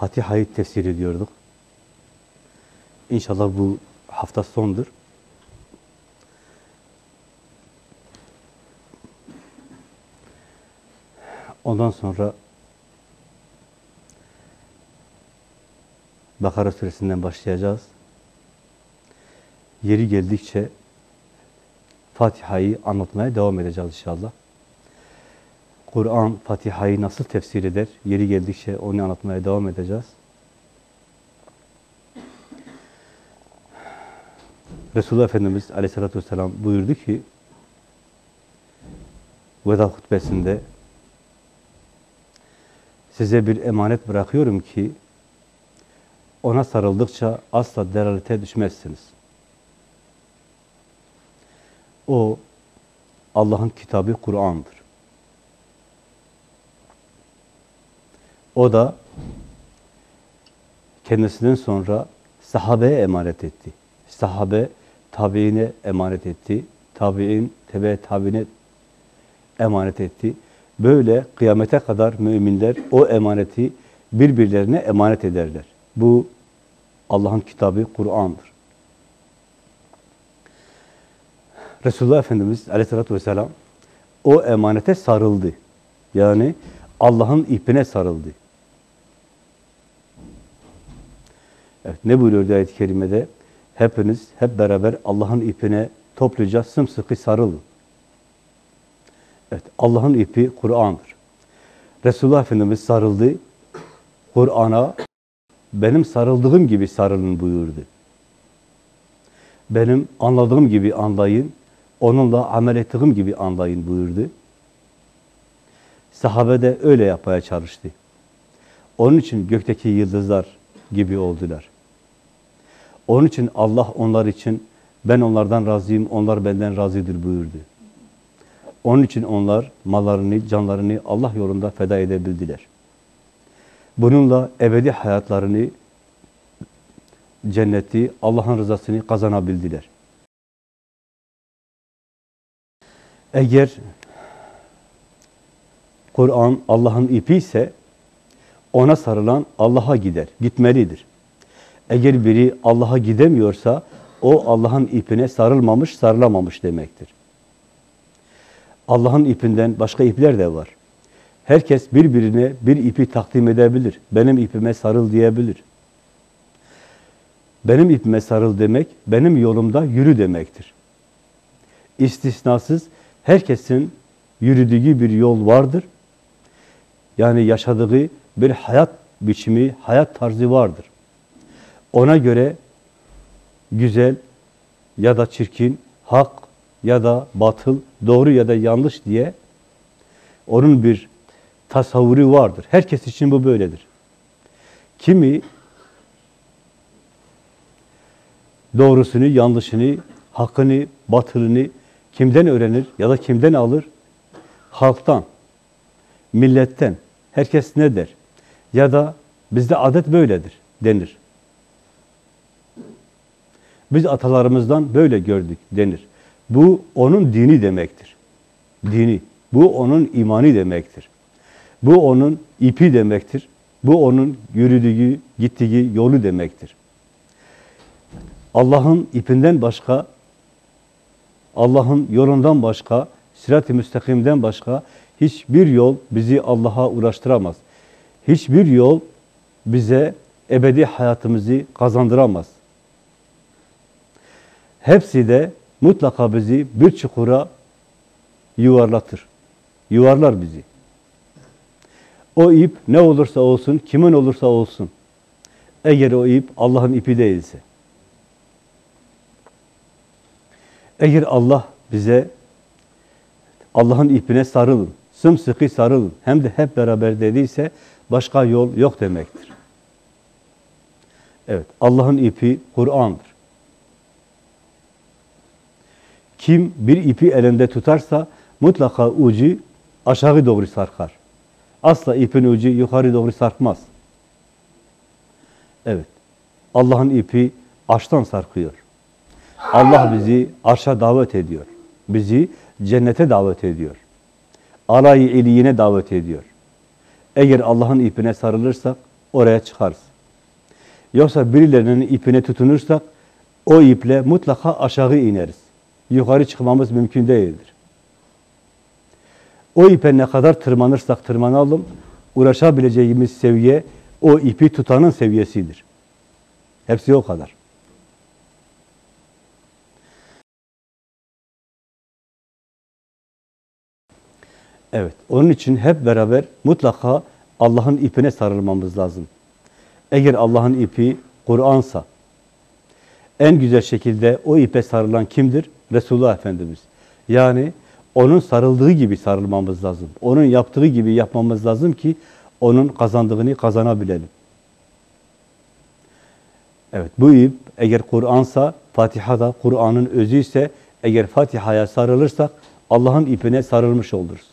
Fatiha'yı tefsir ediyorduk. İnşallah bu hafta sondur. Ondan sonra Bakara suresinden başlayacağız. Yeri geldikçe Fatiha'yı anlatmaya devam edeceğiz inşallah. Kur'an Fatiha'yı nasıl tefsir eder? Yeri geldikçe onu anlatmaya devam edeceğiz. Resulullah Efendimiz aleyhissalatü vesselam buyurdu ki veda hutbesinde size bir emanet bırakıyorum ki ona sarıldıkça asla delalete düşmezsiniz. O Allah'ın kitabı Kur'an'dır. O da kendisinden sonra sahabeye emanet etti. Sahabe tabiine emanet etti. Tabi'in tebe tabiine emanet etti. Böyle kıyamete kadar müminler o emaneti birbirlerine emanet ederler. Bu Allah'ın kitabı Kur'an'dır. Resulullah Efendimiz aleyhissalatü vesselam o emanete sarıldı. Yani Allah'ın ipine sarıldı. Evet, ne buyuruyor ayet-i kerimede? Hepiniz hep beraber Allah'ın ipine topluca sımsıkı sarılın. Evet, Allah'ın ipi Kur'an'dır. Resulullah Efendimiz sarıldı. Kur'an'a benim sarıldığım gibi sarılın buyurdu. Benim anladığım gibi anlayın, onunla amel ettiğim gibi anlayın buyurdu. Sahabe de öyle yapmaya çalıştı. Onun için gökteki yıldızlar gibi oldular. Onun için Allah onlar için ben onlardan razıyım, onlar benden razıdır buyurdu. Onun için onlar mallarını, canlarını Allah yolunda feda edebildiler. Bununla ebedi hayatlarını, cenneti, Allah'ın rızasını kazanabildiler. Eğer Kur'an Allah'ın ipi ise ona sarılan Allah'a gider, gitmelidir. Eğer biri Allah'a gidemiyorsa o Allah'ın ipine sarılmamış, sarılamamış demektir. Allah'ın ipinden başka ipler de var. Herkes birbirine bir ipi takdim edebilir. Benim ipime sarıl diyebilir. Benim ipime sarıl demek, benim yolumda yürü demektir. İstisnasız herkesin yürüdüğü bir yol vardır. Yani yaşadığı bir hayat biçimi, hayat tarzı vardır. Ona göre güzel ya da çirkin, hak ya da batıl, doğru ya da yanlış diye onun bir tasavvuru vardır. Herkes için bu böyledir. Kimi doğrusunu, yanlışını, hakkını, batılını kimden öğrenir ya da kimden alır? Halktan, milletten. Herkes ne der? Ya da bizde adet böyledir denir. Biz atalarımızdan böyle gördük denir. Bu onun dini demektir. Dini. Bu onun imani demektir. Bu onun ipi demektir. Bu onun yürüdüğü, gittiği yolu demektir. Allah'ın ipinden başka, Allah'ın yolundan başka, sirat-i müstakimden başka hiçbir yol bizi Allah'a uğraştıramaz. Hiçbir yol bize ebedi hayatımızı kazandıramaz. Hepsi de mutlaka bizi bir çukura yuvarlatır. Yuvarlar bizi. O ip ne olursa olsun, kimin olursa olsun. Eğer o ip Allah'ın ipi değilse. Eğer Allah bize Allah'ın ipine sarılın, sımsıkı sarılın, hem de hep beraber dediyse başka yol yok demektir. Evet, Allah'ın ipi Kur'an'dır. Kim bir ipi elinde tutarsa mutlaka ucu aşağı doğru sarkar. Asla ipin ucu yukarı doğru sarkmaz. Evet. Allah'ın ipi arştan sarkıyor. Allah bizi arşa davet ediyor. Bizi cennete davet ediyor. Alayı iliyine davet ediyor. Eğer Allah'ın ipine sarılırsak oraya çıkarız. Yoksa birilerinin ipine tutunursak o iple mutlaka aşağı ineriz. Yukarı çıkmamız mümkün değildir. O ipe ne kadar tırmanırsak tırmanalım, uğraşabileceğimiz seviye o ipi tutanın seviyesidir. Hepsi o kadar. Evet, onun için hep beraber mutlaka Allah'ın ipine sarılmamız lazım. Eğer Allah'ın ipi Kur'ansa, en güzel şekilde o ipe sarılan kimdir? Resulullah Efendimiz. Yani onun sarıldığı gibi sarılmamız lazım. Onun yaptığı gibi yapmamız lazım ki onun kazandığını kazanabilelim. Evet, bu ip eğer Kur'ansa, Fatiha da Kur'an'ın özü ise eğer Fatiha'ya sarılırsak Allah'ın ipine sarılmış oluruz.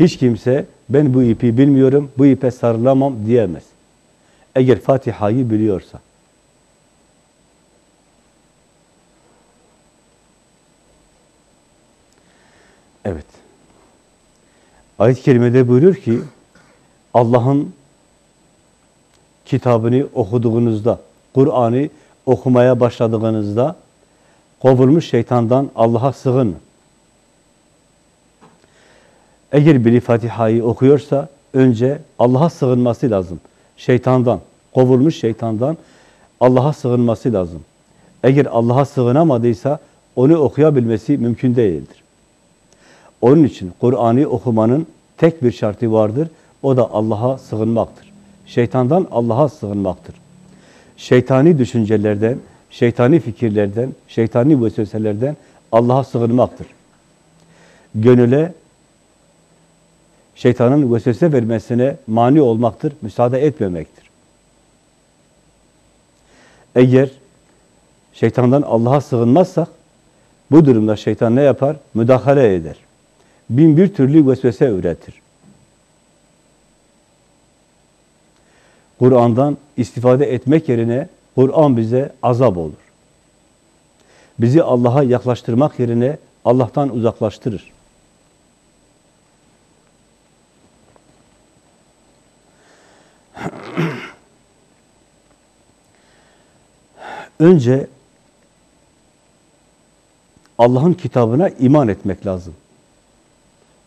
Hiç kimse ben bu ipi bilmiyorum, bu ipe sarılamam diyemez. Eğer Fatiha'yı biliyorsa. Evet. Ayet-i Kerime'de buyuruyor ki Allah'ın kitabını okuduğunuzda, Kur'an'ı okumaya başladığınızda kovulmuş şeytandan Allah'a sığının. Eğer biri Fatiha'yı okuyorsa önce Allah'a sığınması lazım. Şeytandan, kovulmuş şeytandan Allah'a sığınması lazım. Eğer Allah'a sığınamadıysa onu okuyabilmesi mümkün değildir. Onun için Kur'an'ı okumanın tek bir şartı vardır. O da Allah'a sığınmaktır. Şeytandan Allah'a sığınmaktır. Şeytani düşüncelerden, şeytani fikirlerden, şeytani vesveselerden Allah'a sığınmaktır. Gönüle şeytanın vesvese vermesine mani olmaktır, müsaade etmemektir. Eğer şeytandan Allah'a sığınmazsak, bu durumda şeytan ne yapar? Müdahale eder. Bin bir türlü vesvese üretir. Kur'an'dan istifade etmek yerine Kur'an bize azap olur. Bizi Allah'a yaklaştırmak yerine Allah'tan uzaklaştırır. Önce Allah'ın kitabına iman etmek lazım.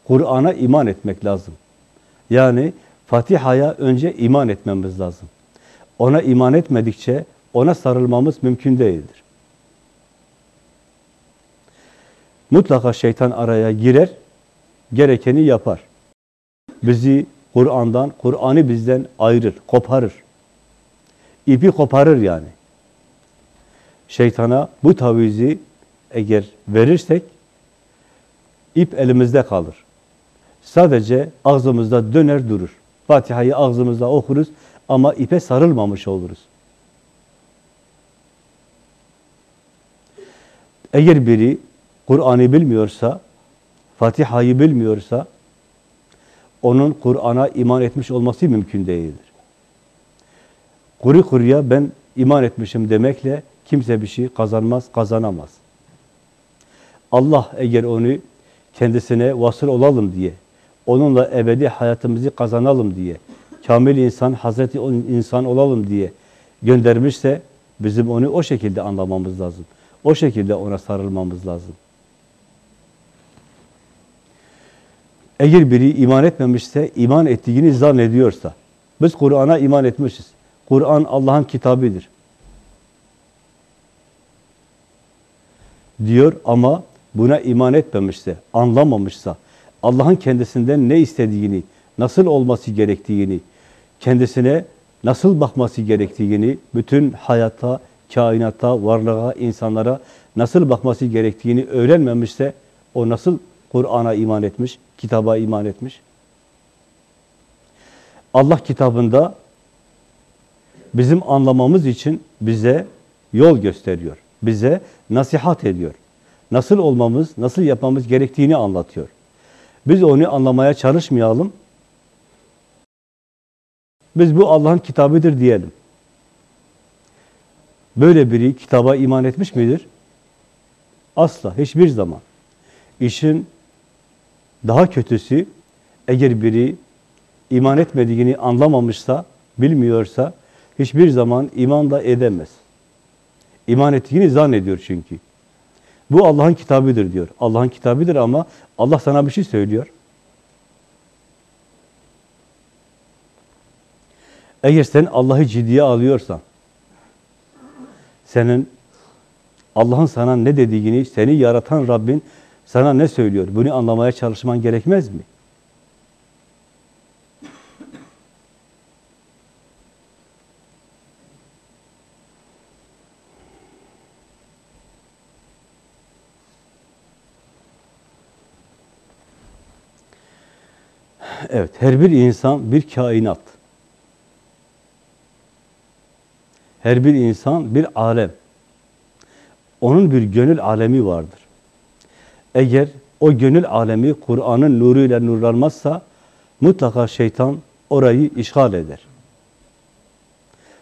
Kur'an'a iman etmek lazım. Yani Fatiha'ya önce iman etmemiz lazım. Ona iman etmedikçe ona sarılmamız mümkün değildir. Mutlaka şeytan araya girer, gerekeni yapar. Bizi Kur'an'dan, Kur'an'ı bizden ayırır, koparır. İpi koparır yani. Şeytana bu tavizi eğer verirsek ip elimizde kalır. Sadece ağzımızda döner durur. Fatiha'yı ağzımızda okuruz ama ipe sarılmamış oluruz. Eğer biri Kur'an'ı bilmiyorsa, Fatiha'yı bilmiyorsa, onun Kur'an'a iman etmiş olması mümkün değildir. Kuru kuruya ben iman etmişim demekle kimse bir şey kazanmaz, kazanamaz. Allah eğer onu kendisine vasıl olalım diye, onunla ebedi hayatımızı kazanalım diye, kamil insan, Hazreti insan olalım diye göndermişse bizim onu o şekilde anlamamız lazım. O şekilde ona sarılmamız lazım. Eğer biri iman etmemişse, iman ettiğini zannediyorsa, biz Kur'an'a iman etmişiz. Kur'an Allah'ın kitabıdır. Diyor ama buna iman etmemişse, anlamamışsa, Allah'ın kendisinden ne istediğini, nasıl olması gerektiğini, kendisine nasıl bakması gerektiğini, bütün hayata, kainata, varlığa, insanlara nasıl bakması gerektiğini öğrenmemişse, o nasıl Kur'an'a iman etmiş, kitaba iman etmiş? Allah kitabında bizim anlamamız için bize yol gösteriyor. Bize nasihat ediyor. Nasıl olmamız, nasıl yapmamız gerektiğini anlatıyor. Biz onu anlamaya çalışmayalım. Biz bu Allah'ın kitabıdır diyelim. Böyle biri kitaba iman etmiş midir? Asla, hiçbir zaman. İşin daha kötüsü, eğer biri iman etmediğini anlamamışsa, bilmiyorsa, hiçbir zaman iman da edemez. İman ettiğini zannediyor çünkü. Bu Allah'ın kitabıdır diyor. Allah'ın kitabıdır ama Allah sana bir şey söylüyor. Eğer sen Allah'ı ciddiye alıyorsan, senin Allah'ın sana ne dediğini, seni yaratan Rabbin sana ne söylüyor? Bunu anlamaya çalışman gerekmez mi? Evet, her bir insan bir kainat. Her bir insan bir alem. Onun bir gönül alemi vardır. Eğer o gönül alemi Kur'an'ın nuruyla nurlanmazsa mutlaka şeytan orayı işgal eder.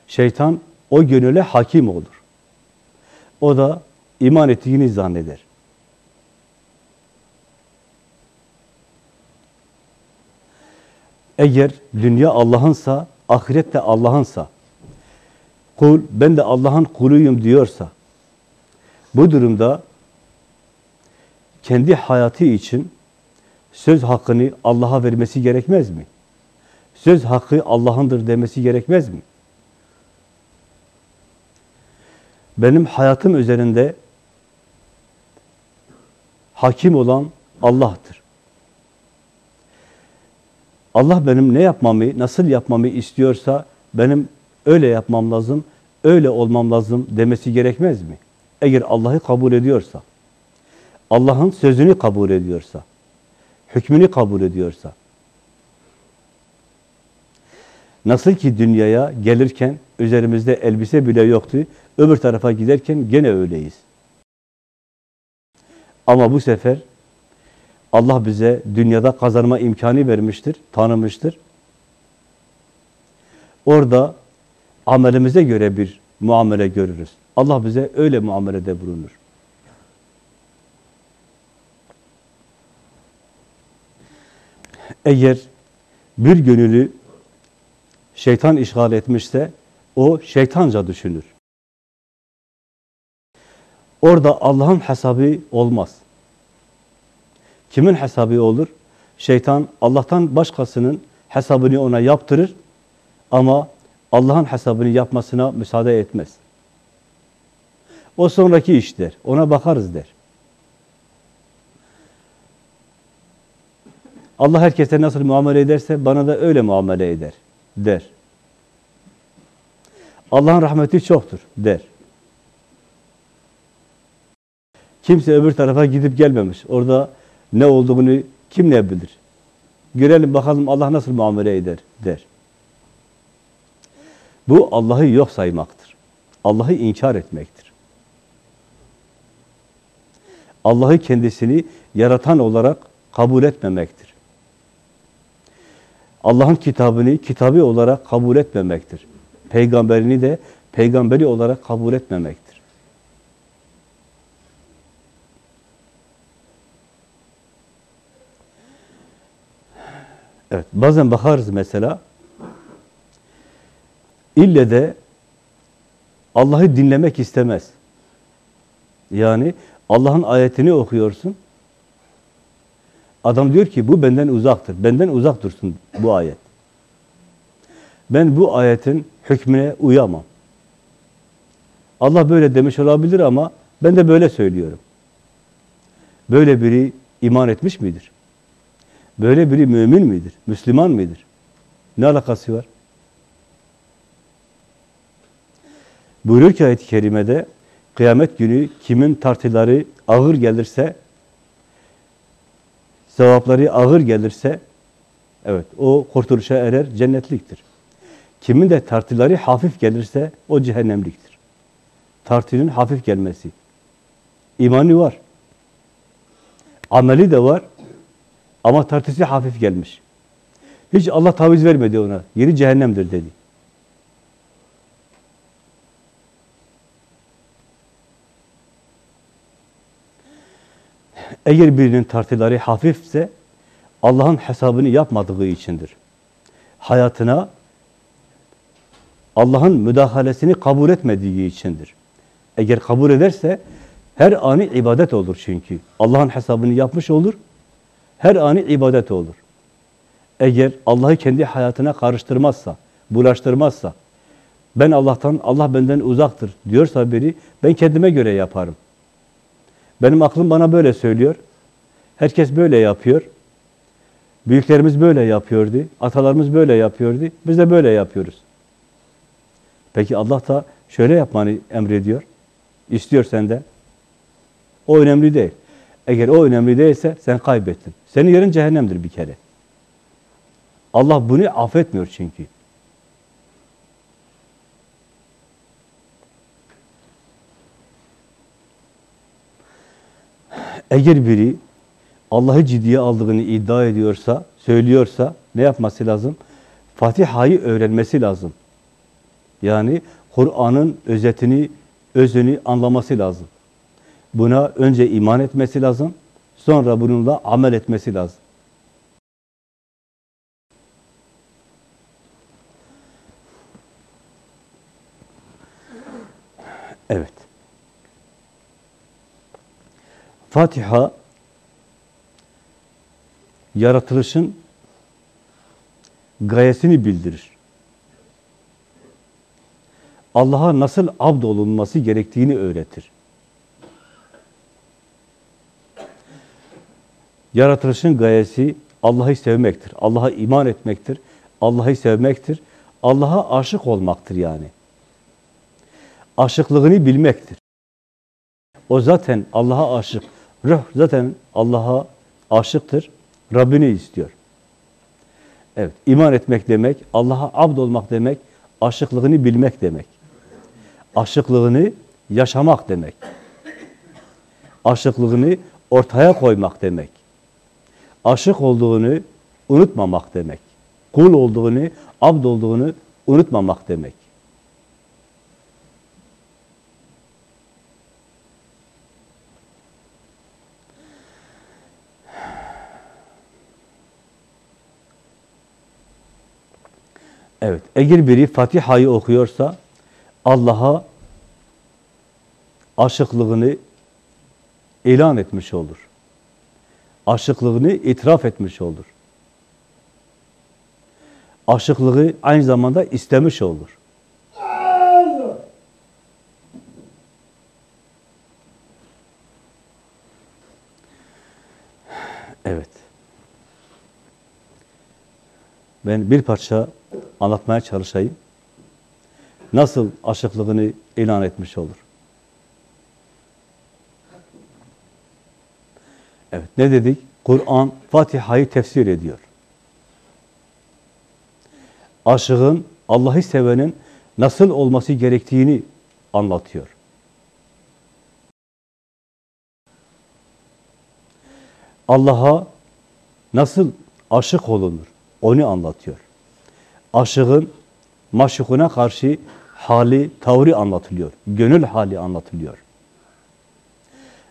Şeytan o gönüle hakim olur. O da iman ettiğini zanneder. Eğer dünya Allah'ınsa, ahiret de Allah'ınsa, kul ben de Allah'ın kuluyum diyorsa, bu durumda kendi hayatı için söz hakkını Allah'a vermesi gerekmez mi? Söz hakkı Allah'ındır demesi gerekmez mi? Benim hayatım üzerinde hakim olan Allah'tır. Allah benim ne yapmamı, nasıl yapmamı istiyorsa benim öyle yapmam lazım, öyle olmam lazım demesi gerekmez mi? Eğer Allah'ı kabul ediyorsa, Allah'ın sözünü kabul ediyorsa, hükmünü kabul ediyorsa, nasıl ki dünyaya gelirken üzerimizde elbise bile yoktu, öbür tarafa giderken gene öyleyiz. Ama bu sefer Allah bize dünyada kazanma imkanı vermiştir, tanımıştır. Orada amelimize göre bir muamele görürüz. Allah bize öyle muamelede bulunur. Eğer bir gönülü şeytan işgal etmişse o şeytanca düşünür. Orada Allah'ın hesabı olmaz. Kimin hesabı olur? Şeytan Allah'tan başkasının hesabını ona yaptırır ama Allah'ın hesabını yapmasına müsaade etmez. O sonraki iş der. Ona bakarız der. Allah herkese nasıl muamele ederse bana da öyle muamele eder der. Allah'ın rahmeti çoktur der. Kimse öbür tarafa gidip gelmemiş. Orada ne olduğunu kim ne bilir? Görelim bakalım Allah nasıl muamele eder der. Bu Allah'ı yok saymaktır. Allah'ı inkar etmektir. Allah'ı kendisini yaratan olarak kabul etmemektir. Allah'ın kitabını kitabı olarak kabul etmemektir. Peygamberini de peygamberi olarak kabul etmemektir. Evet, bazen bakarız mesela, ille de Allah'ı dinlemek istemez. Yani Allah'ın ayetini okuyorsun, adam diyor ki bu benden uzaktır, benden uzak dursun bu ayet. Ben bu ayetin hükmüne uyamam. Allah böyle demiş olabilir ama ben de böyle söylüyorum. Böyle biri iman etmiş midir? Böyle biri mümin midir? Müslüman mıdır? Ne alakası var? Buyuruyor ki ayet-i kerimede kıyamet günü kimin tartıları ağır gelirse sevapları ağır gelirse evet o kurtuluşa erer cennetliktir. Kimin de tartıları hafif gelirse o cehennemliktir. Tartının hafif gelmesi. İmanı var. Ameli de var. Ama tartısı hafif gelmiş. Hiç Allah taviz vermedi ona. Yeri cehennemdir dedi. Eğer birinin tartıları hafifse Allah'ın hesabını yapmadığı içindir. Hayatına Allah'ın müdahalesini kabul etmediği içindir. Eğer kabul ederse her anı ibadet olur çünkü. Allah'ın hesabını yapmış olur. Her anı ibadet olur. Eğer Allah'ı kendi hayatına karıştırmazsa, bulaştırmazsa, ben Allah'tan, Allah benden uzaktır diyorsa biri, ben kendime göre yaparım. Benim aklım bana böyle söylüyor. Herkes böyle yapıyor. Büyüklerimiz böyle yapıyordu. Atalarımız böyle yapıyordu. Biz de böyle yapıyoruz. Peki Allah da şöyle yapmanı emrediyor. İstiyor senden. O önemli değil. Eğer o önemli değilse sen kaybettin. Senin yerin cehennemdir bir kere. Allah bunu affetmiyor çünkü. Eğer biri Allah'ı ciddiye aldığını iddia ediyorsa, söylüyorsa ne yapması lazım? Fatiha'yı öğrenmesi lazım. Yani Kur'an'ın özetini, özünü anlaması lazım. Buna önce iman etmesi lazım, sonra bununla amel etmesi lazım. Evet. Fatiha yaratılışın gayesini bildirir. Allah'a nasıl abd olunması gerektiğini öğretir. Yaratılışın gayesi Allah'ı sevmektir. Allah'a iman etmektir. Allah'ı sevmektir. Allah'a aşık olmaktır yani. Aşıklığını bilmektir. O zaten Allah'a aşık. Ruh zaten Allah'a aşıktır. Rabbini istiyor. Evet, iman etmek demek, Allah'a abd olmak demek, aşıklığını bilmek demek. Aşıklığını yaşamak demek. Aşıklığını ortaya koymak demek. Aşık olduğunu unutmamak demek. Kul olduğunu, abd olduğunu unutmamak demek. Evet, eğer biri Fatiha'yı okuyorsa Allah'a aşıklığını ilan etmiş olur. Aşıklığını itiraf etmiş olur. Aşıklığı aynı zamanda istemiş olur. Evet. Ben bir parça anlatmaya çalışayım. Nasıl aşıklığını ilan etmiş olur. Evet, ne dedik? Kur'an Fatiha'yı tefsir ediyor. Aşığın, Allah'ı sevenin nasıl olması gerektiğini anlatıyor. Allah'a nasıl aşık olunur? Onu anlatıyor aşığın maşukuna karşı hali, tavrı anlatılıyor. Gönül hali anlatılıyor.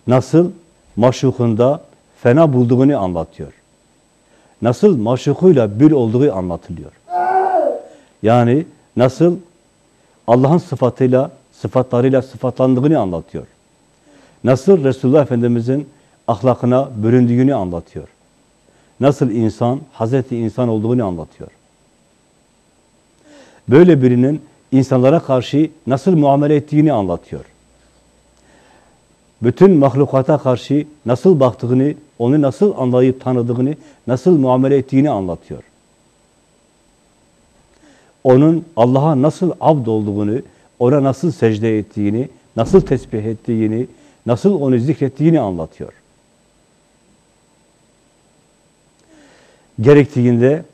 Nasıl maşukunda fena bulduğunu anlatıyor. Nasıl maşukuyla bir olduğu anlatılıyor. Yani nasıl Allah'ın sıfatıyla, sıfatlarıyla sıfatlandığını anlatıyor. Nasıl Resulullah Efendimiz'in ahlakına büründüğünü anlatıyor. Nasıl insan, Hazreti insan olduğunu anlatıyor böyle birinin insanlara karşı nasıl muamele ettiğini anlatıyor. Bütün mahlukata karşı nasıl baktığını, onu nasıl anlayıp tanıdığını, nasıl muamele ettiğini anlatıyor. Onun Allah'a nasıl abd olduğunu, ona nasıl secde ettiğini, nasıl tesbih ettiğini, nasıl onu zikrettiğini anlatıyor. Gerektiğinde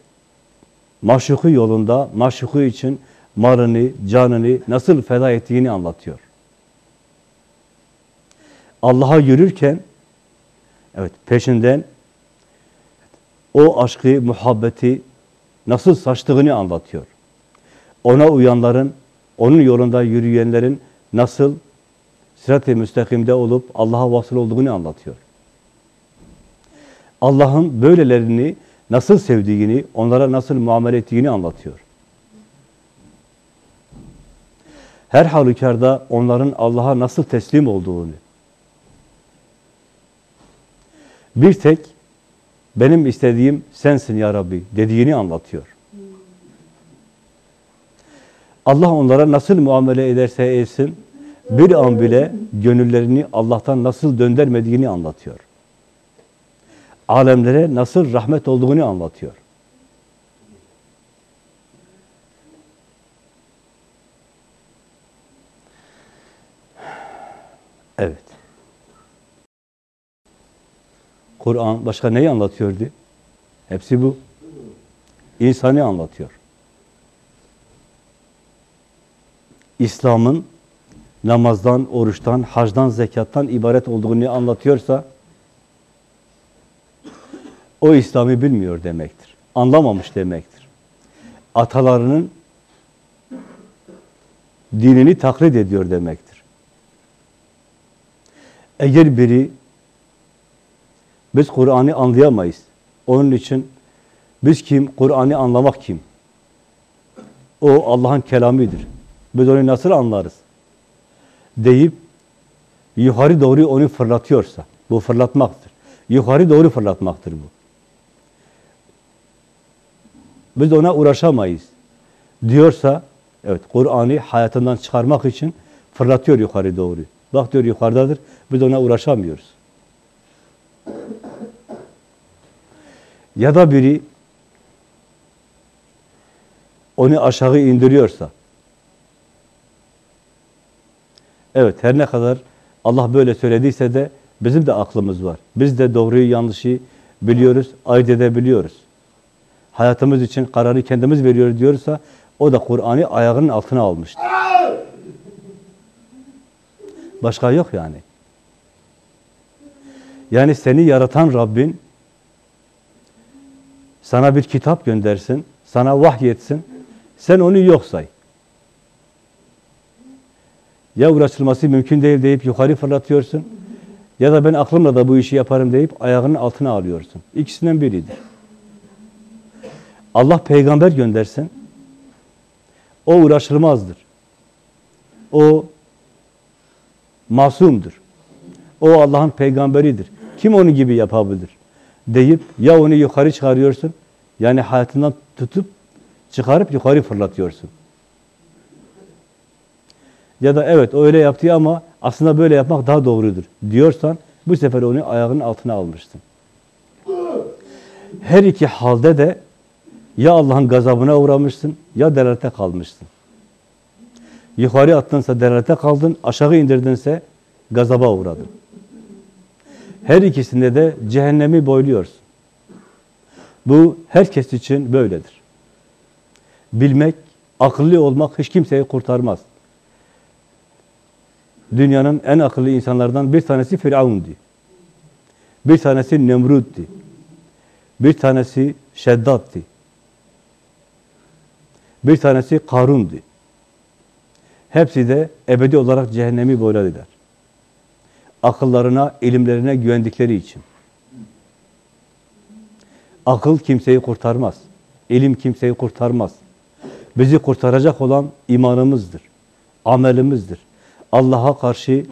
maşuku yolunda, maşuku için malını, canını nasıl feda ettiğini anlatıyor. Allah'a yürürken evet peşinden o aşkı, muhabbeti nasıl saçtığını anlatıyor. Ona uyanların, onun yolunda yürüyenlerin nasıl sırat-ı müstakimde olup Allah'a vasıl olduğunu anlatıyor. Allah'ın böylelerini nasıl sevdiğini, onlara nasıl muamele ettiğini anlatıyor. Her halükarda onların Allah'a nasıl teslim olduğunu, bir tek benim istediğim sensin ya Rabbi dediğini anlatıyor. Allah onlara nasıl muamele ederse etsin, bir an bile gönüllerini Allah'tan nasıl döndürmediğini anlatıyor. Alemlere nasıl rahmet olduğunu anlatıyor. Evet. Kur'an başka neyi anlatıyordu? Hepsi bu. İnsanı anlatıyor. İslam'ın namazdan, oruçtan, hacdan, zekattan ibaret olduğunu anlatıyorsa o İslam'ı bilmiyor demektir. Anlamamış demektir. Atalarının dinini taklit ediyor demektir. Eğer biri biz Kur'an'ı anlayamayız. Onun için biz kim? Kur'an'ı anlamak kim? O Allah'ın kelamidir. Biz onu nasıl anlarız? Deyip yukarı doğru onu fırlatıyorsa, bu fırlatmaktır. Yukarı doğru fırlatmaktır bu. Biz ona uğraşamayız. Diyorsa, evet Kur'an'ı hayatından çıkarmak için fırlatıyor yukarı doğru. Bak diyor yukarıdadır, biz ona uğraşamıyoruz. Ya da biri onu aşağı indiriyorsa, evet her ne kadar Allah böyle söylediyse de bizim de aklımız var. Biz de doğruyu yanlışı biliyoruz, ayırt edebiliyoruz. Hayatımız için kararı kendimiz veriyoruz diyorsa o da Kur'an'ı ayağının altına almıştır. Başka yok yani. Yani seni yaratan Rabbin sana bir kitap göndersin, sana vahyetsin, sen onu yok say. Ya uğraşılması mümkün değil deyip yukarı fırlatıyorsun, ya da ben aklımla da bu işi yaparım deyip ayağının altına alıyorsun. İkisinden biridir. Allah peygamber göndersin, o uğraşılmazdır. O masumdur. O Allah'ın peygamberidir. Kim onu gibi yapabilir? Deyip ya onu yukarı çıkarıyorsun, yani hayatından tutup çıkarıp yukarı fırlatıyorsun. Ya da evet o öyle yaptı ama aslında böyle yapmak daha doğrudur diyorsan bu sefer onu ayağının altına almışsın. Her iki halde de ya Allah'ın gazabına uğramışsın ya delalete kalmışsın. Yukarı attınsa delalete kaldın, aşağı indirdinse gazaba uğradın. Her ikisinde de cehennemi boyluyorsun. Bu herkes için böyledir. Bilmek, akıllı olmak hiç kimseyi kurtarmaz. Dünyanın en akıllı insanlardan bir tanesi Firavun'du. Bir tanesi Nemrud'du. Bir tanesi Şeddat'tı. Bir tanesi Karun'du. Hepsi de ebedi olarak cehennemi boyladılar. Akıllarına, ilimlerine güvendikleri için. Akıl kimseyi kurtarmaz. İlim kimseyi kurtarmaz. Bizi kurtaracak olan imanımızdır. Amelimizdir. Allah'a karşı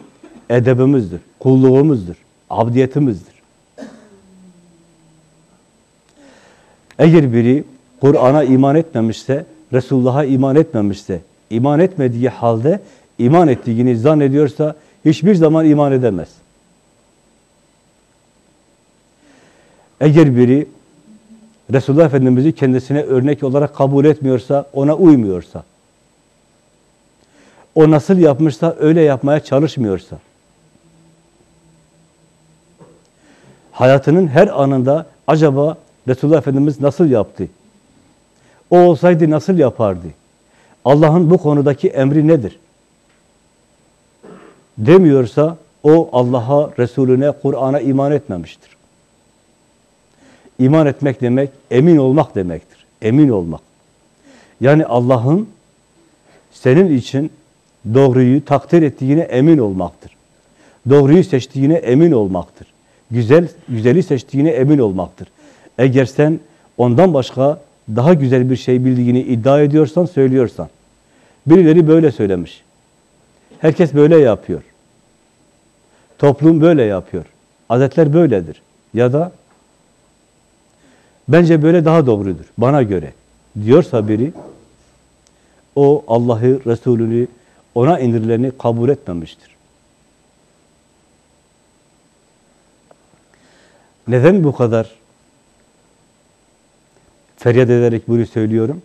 edebimizdir. Kulluğumuzdur. Abdiyetimizdir. Eğer biri Kur'an'a iman etmemişse, Resulullah'a iman etmemişse, iman etmediği halde iman ettiğini zannediyorsa hiçbir zaman iman edemez. Eğer biri Resulullah Efendimiz'i kendisine örnek olarak kabul etmiyorsa, ona uymuyorsa, o nasıl yapmışsa öyle yapmaya çalışmıyorsa, hayatının her anında acaba Resulullah Efendimiz nasıl yaptı? O olsaydı nasıl yapardı? Allah'ın bu konudaki emri nedir? Demiyorsa o Allah'a, Resulüne, Kur'an'a iman etmemiştir. İman etmek demek, emin olmak demektir. Emin olmak. Yani Allah'ın senin için doğruyu takdir ettiğine emin olmaktır. Doğruyu seçtiğine emin olmaktır. Güzel, güzeli seçtiğine emin olmaktır. Eğer sen ondan başka daha güzel bir şey bildiğini iddia ediyorsan, söylüyorsan. Birileri böyle söylemiş. Herkes böyle yapıyor. Toplum böyle yapıyor. Adetler böyledir. Ya da bence böyle daha doğrudur bana göre diyorsa biri o Allah'ı, Resulünü, ona indirileni kabul etmemiştir. Neden bu kadar feryat ederek bunu söylüyorum?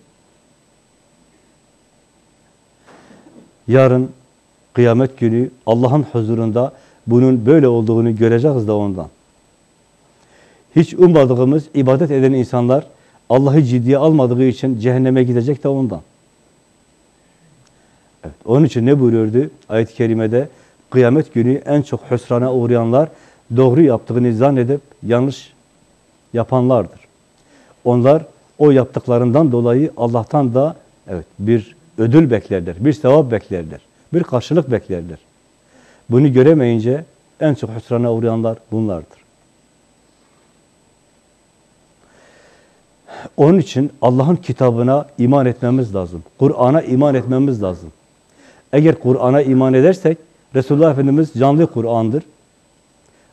Yarın kıyamet günü Allah'ın huzurunda bunun böyle olduğunu göreceğiz da ondan. Hiç ummadığımız ibadet eden insanlar Allah'ı ciddiye almadığı için cehenneme gidecek de ondan. Evet, onun için ne buyuruyordu ayet-i kerimede? Kıyamet günü en çok hüsrana uğrayanlar doğru yaptığını zannedip yanlış yapanlardır. Onlar o yaptıklarından dolayı Allah'tan da evet bir ödül beklerler, bir sevap beklerler, bir karşılık beklerler. Bunu göremeyince en çok hüsrana uğrayanlar bunlardır. Onun için Allah'ın kitabına iman etmemiz lazım. Kur'an'a iman etmemiz lazım. Eğer Kur'an'a iman edersek, Resulullah Efendimiz canlı Kur'an'dır.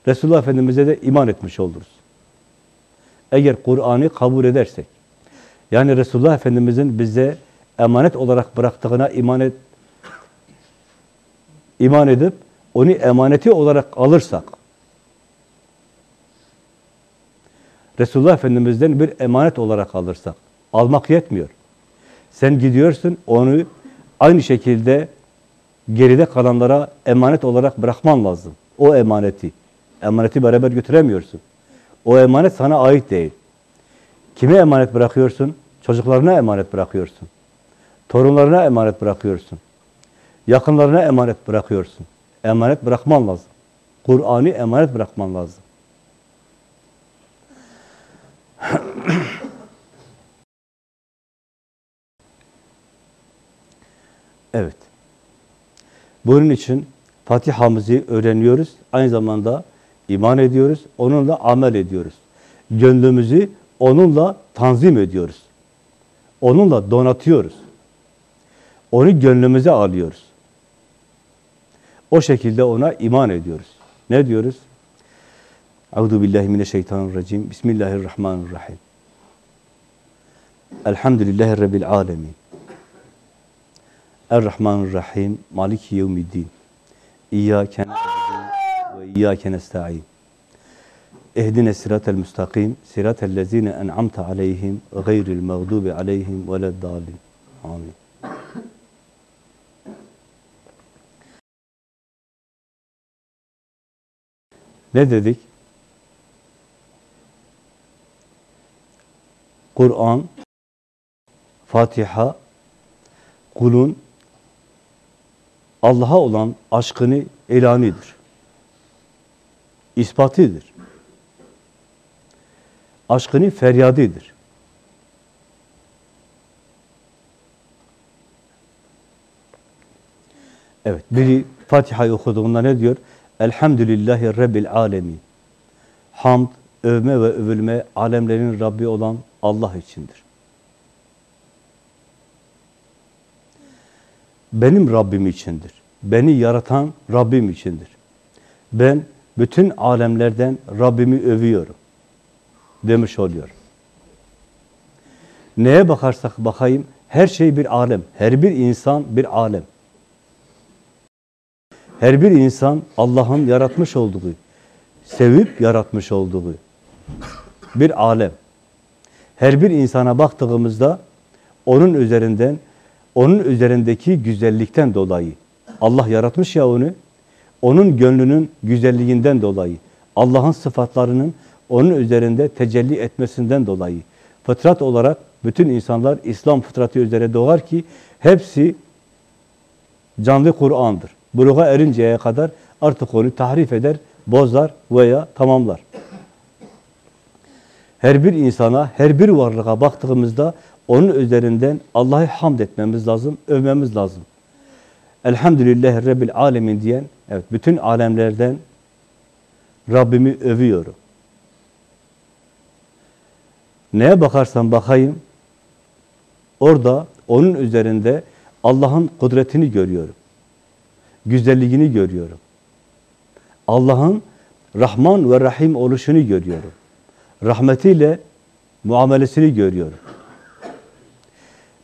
Resulullah Efendimiz'e de iman etmiş oluruz. Eğer Kur'an'ı kabul edersek, yani Resulullah Efendimiz'in bize emanet olarak bıraktığına iman et, iman edip onu emaneti olarak alırsak, Resulullah Efendimiz'den bir emanet olarak alırsak, almak yetmiyor. Sen gidiyorsun, onu aynı şekilde geride kalanlara emanet olarak bırakman lazım. O emaneti. Emaneti beraber götüremiyorsun. O emanet sana ait değil. Kime emanet bırakıyorsun? Çocuklarına emanet bırakıyorsun. Torunlarına emanet bırakıyorsun. Yakınlarına emanet bırakıyorsun. Emanet bırakman lazım. Kur'an'ı emanet bırakman lazım. evet. Bunun için Fatiha'mızı öğreniyoruz. Aynı zamanda iman ediyoruz. Onunla amel ediyoruz. Gönlümüzü onunla tanzim ediyoruz. Onunla donatıyoruz. Onu gönlümüze alıyoruz. O şekilde ona iman ediyoruz. Ne diyoruz? Euzu billahi mineşşeytanirracim. Bismillahirrahmanirrahim. Elhamdülillahi rabbil alamin. Errahmanirrahim. Maliki yevmiddin. İyyâke na'budu ve iyyâke nestaîn. Ehdine sıratel müstakim, sıratel lezine en'amte aleyhim, gayril mağdubi aleyhim ve leddâlin. Amin. Ne dedik? Kur'an, Fatiha, kulun Allah'a olan aşkını elanidir. İspatıdır. Aşkını feryadidir. Evet, biri Fatiha'yı okuduğunda ne diyor? Elhamdülillahi Rabbil alemin. Hamd, övme ve övülme alemlerin Rabbi olan Allah içindir. Benim Rabbim içindir. Beni yaratan Rabbim içindir. Ben bütün alemlerden Rabbimi övüyorum. Demiş oluyor. Neye bakarsak bakayım, her şey bir alem. Her bir insan bir alem. Her bir insan Allah'ın yaratmış olduğu, sevip yaratmış olduğu bir alem. Her bir insana baktığımızda onun üzerinden, onun üzerindeki güzellikten dolayı Allah yaratmış ya onu, onun gönlünün güzelliğinden dolayı, Allah'ın sıfatlarının onun üzerinde tecelli etmesinden dolayı, fıtrat olarak bütün insanlar İslam fıtratı üzere doğar ki hepsi canlı Kur'an'dır. Buluğa erinceye kadar artık onu tahrif eder, bozar veya tamamlar. Her bir insana, her bir varlığa baktığımızda onun üzerinden Allah'ı hamd etmemiz lazım, övmemiz lazım. Elhamdülillahi Rabbil Alemin diyen, evet bütün alemlerden Rabbimi övüyorum. Neye bakarsam bakayım, orada onun üzerinde Allah'ın kudretini görüyorum. Güzelliğini görüyorum. Allah'ın Rahman ve Rahim oluşunu görüyorum. Rahmetiyle muamelesini görüyorum.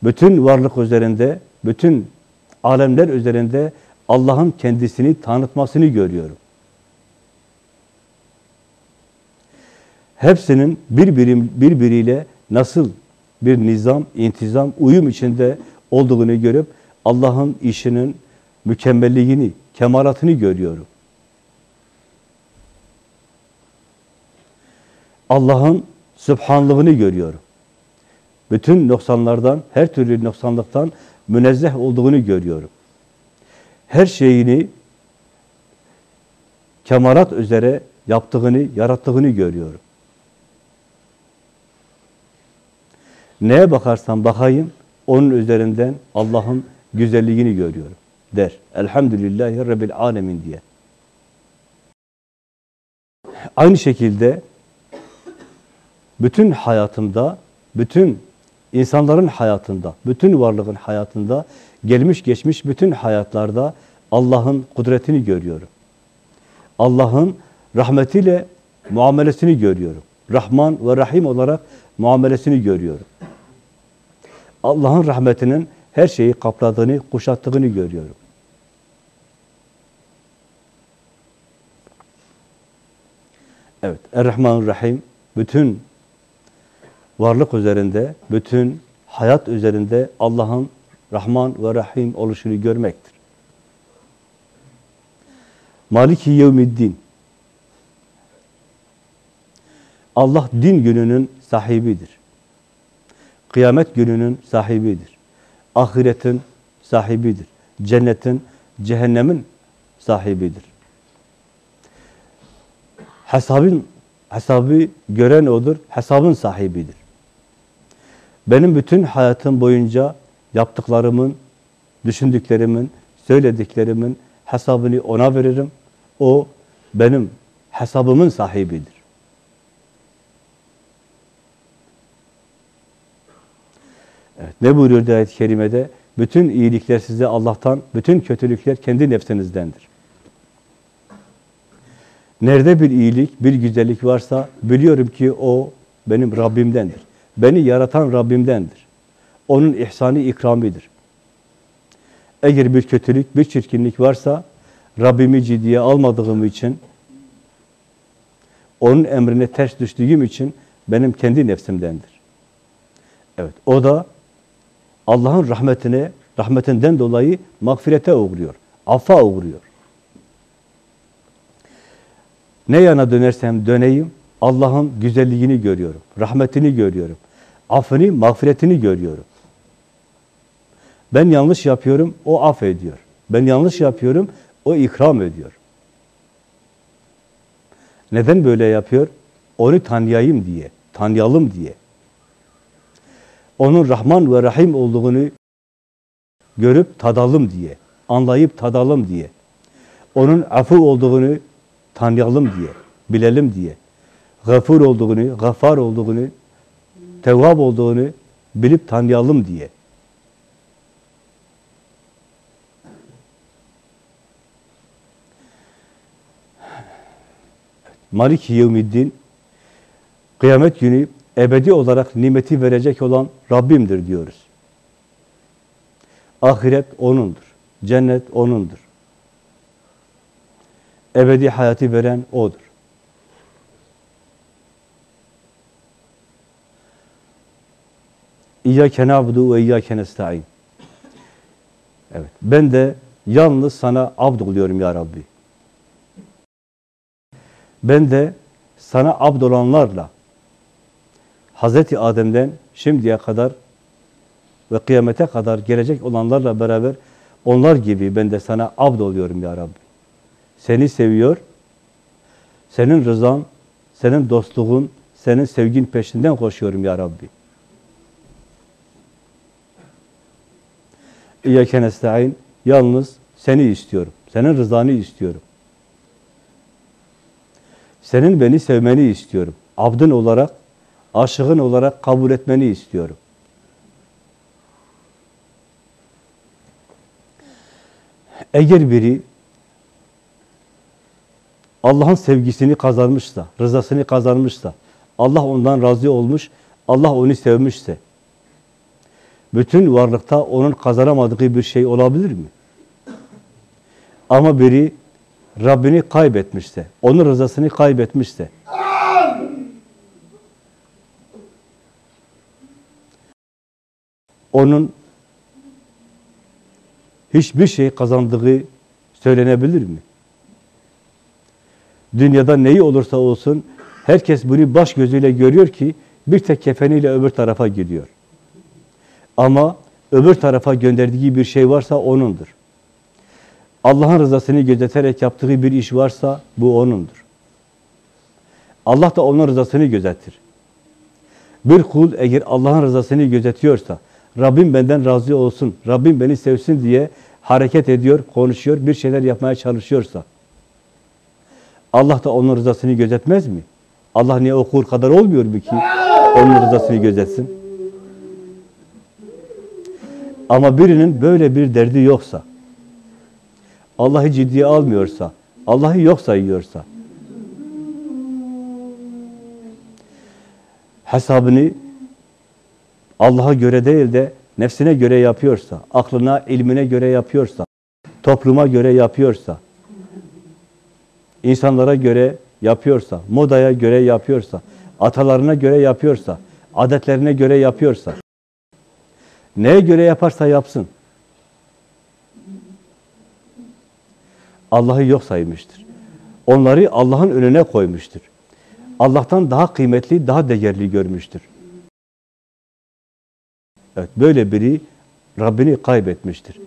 Bütün varlık üzerinde, bütün alemler üzerinde Allah'ın kendisini tanıtmasını görüyorum. Hepsinin birbirim, birbiriyle nasıl bir nizam, intizam, uyum içinde olduğunu görüp Allah'ın işinin mükemmelliğini, kemalatını görüyorum. Allah'ın sübhanlığını görüyorum. Bütün noksanlardan, her türlü noksanlıktan münezzeh olduğunu görüyorum. Her şeyini kemalat üzere yaptığını, yarattığını görüyorum. Neye bakarsam bakayım, onun üzerinden Allah'ın güzelliğini görüyorum der. Elhamdülillahi Rabbil Alemin diye. Aynı şekilde bütün hayatımda, bütün insanların hayatında, bütün varlığın hayatında, gelmiş geçmiş bütün hayatlarda Allah'ın kudretini görüyorum. Allah'ın rahmetiyle muamelesini görüyorum. Rahman ve Rahim olarak muamelesini görüyorum. Allah'ın rahmetinin her şeyi kapladığını, kuşattığını görüyorum. Evet, Er-Rahman Rahim bütün varlık üzerinde, bütün hayat üzerinde Allah'ın Rahman ve Rahim oluşunu görmektir. Maliki yevmiddin. Allah din gününün sahibidir. Kıyamet gününün sahibidir. Ahiretin sahibidir. Cennetin, cehennemin sahibidir. Hesabın, hesabı gören odur, hesabın sahibidir. Benim bütün hayatım boyunca yaptıklarımın, düşündüklerimin, söylediklerimin hesabını ona veririm. O benim hesabımın sahibidir. Evet, ne buyuruyor ayet-i kerimede? Bütün iyilikler size Allah'tan, bütün kötülükler kendi nefsinizdendir. Nerede bir iyilik, bir güzellik varsa biliyorum ki o benim Rabbimdendir. Beni yaratan Rabbimdendir. Onun ihsanı ikramidir. Eğer bir kötülük, bir çirkinlik varsa Rabbimi ciddiye almadığım için, onun emrine ters düştüğüm için benim kendi nefsimdendir. Evet, o da Allah'ın rahmetine, rahmetinden dolayı mağfirete uğruyor, affa uğruyor. Ne yana dönersem döneyim, Allah'ın güzelliğini görüyorum, rahmetini görüyorum, affını, mağfiretini görüyorum. Ben yanlış yapıyorum, o affediyor. Ben yanlış yapıyorum, o ikram ediyor. Neden böyle yapıyor? Onu tanıyayım diye, tanıyalım diye. Onun Rahman ve Rahim olduğunu görüp tadalım diye, anlayıp tadalım diye. Onun afu olduğunu tanıyalım diye, bilelim diye. Gafur olduğunu, gaffar olduğunu, tevvab olduğunu bilip tanıyalım diye. Malik Yevmiddin kıyamet günü ebedi olarak nimeti verecek olan Rabbimdir diyoruz. Ahiret O'nundur. Cennet O'nundur. Ebedi hayatı veren O'dur. İyyâke na'budu ve iyyâke nesta'in. Evet. Ben de yalnız sana abd oluyorum ya Rabbi. Ben de sana abd olanlarla Hazreti Adem'den şimdiye kadar ve kıyamete kadar gelecek olanlarla beraber onlar gibi ben de sana abd oluyorum ya Rabbi. Seni seviyor, senin rızan, senin dostluğun, senin sevgin peşinden koşuyorum ya Rabbi. İyyâke nesta'in, yalnız seni istiyorum, senin rızanı istiyorum. Senin beni sevmeni istiyorum. Abdın olarak, aşığın olarak kabul etmeni istiyorum. Eğer biri Allah'ın sevgisini kazanmışsa, rızasını kazanmışsa, Allah ondan razı olmuş, Allah onu sevmişse, bütün varlıkta onun kazanamadığı bir şey olabilir mi? Ama biri Rabbini kaybetmişse, onun rızasını kaybetmişse, onun hiçbir şey kazandığı söylenebilir mi? Dünyada neyi olursa olsun herkes bunu baş gözüyle görüyor ki bir tek kefeniyle öbür tarafa gidiyor. Ama öbür tarafa gönderdiği bir şey varsa O'nundur. Allah'ın rızasını gözeterek yaptığı bir iş varsa bu O'nundur. Allah da onun rızasını gözetir. Bir kul eğer Allah'ın rızasını gözetiyorsa, Rabbim benden razı olsun, Rabbim beni sevsin diye hareket ediyor, konuşuyor, bir şeyler yapmaya çalışıyorsa, Allah da onun rızasını gözetmez mi? Allah niye o kul kadar olmuyor mu ki onun rızasını gözetsin? Ama birinin böyle bir derdi yoksa, Allah'ı ciddiye almıyorsa, Allah'ı yok sayıyorsa, hesabını Allah'a göre değil de nefsine göre yapıyorsa, aklına, ilmine göre yapıyorsa, topluma göre yapıyorsa, insanlara göre yapıyorsa, modaya göre yapıyorsa, atalarına göre yapıyorsa, adetlerine göre yapıyorsa, neye göre yaparsa yapsın, Allah'ı yok saymıştır. Onları Allah'ın önüne koymuştur. Allah'tan daha kıymetli, daha değerli görmüştür. Evet, böyle biri Rabbini kaybetmiştir.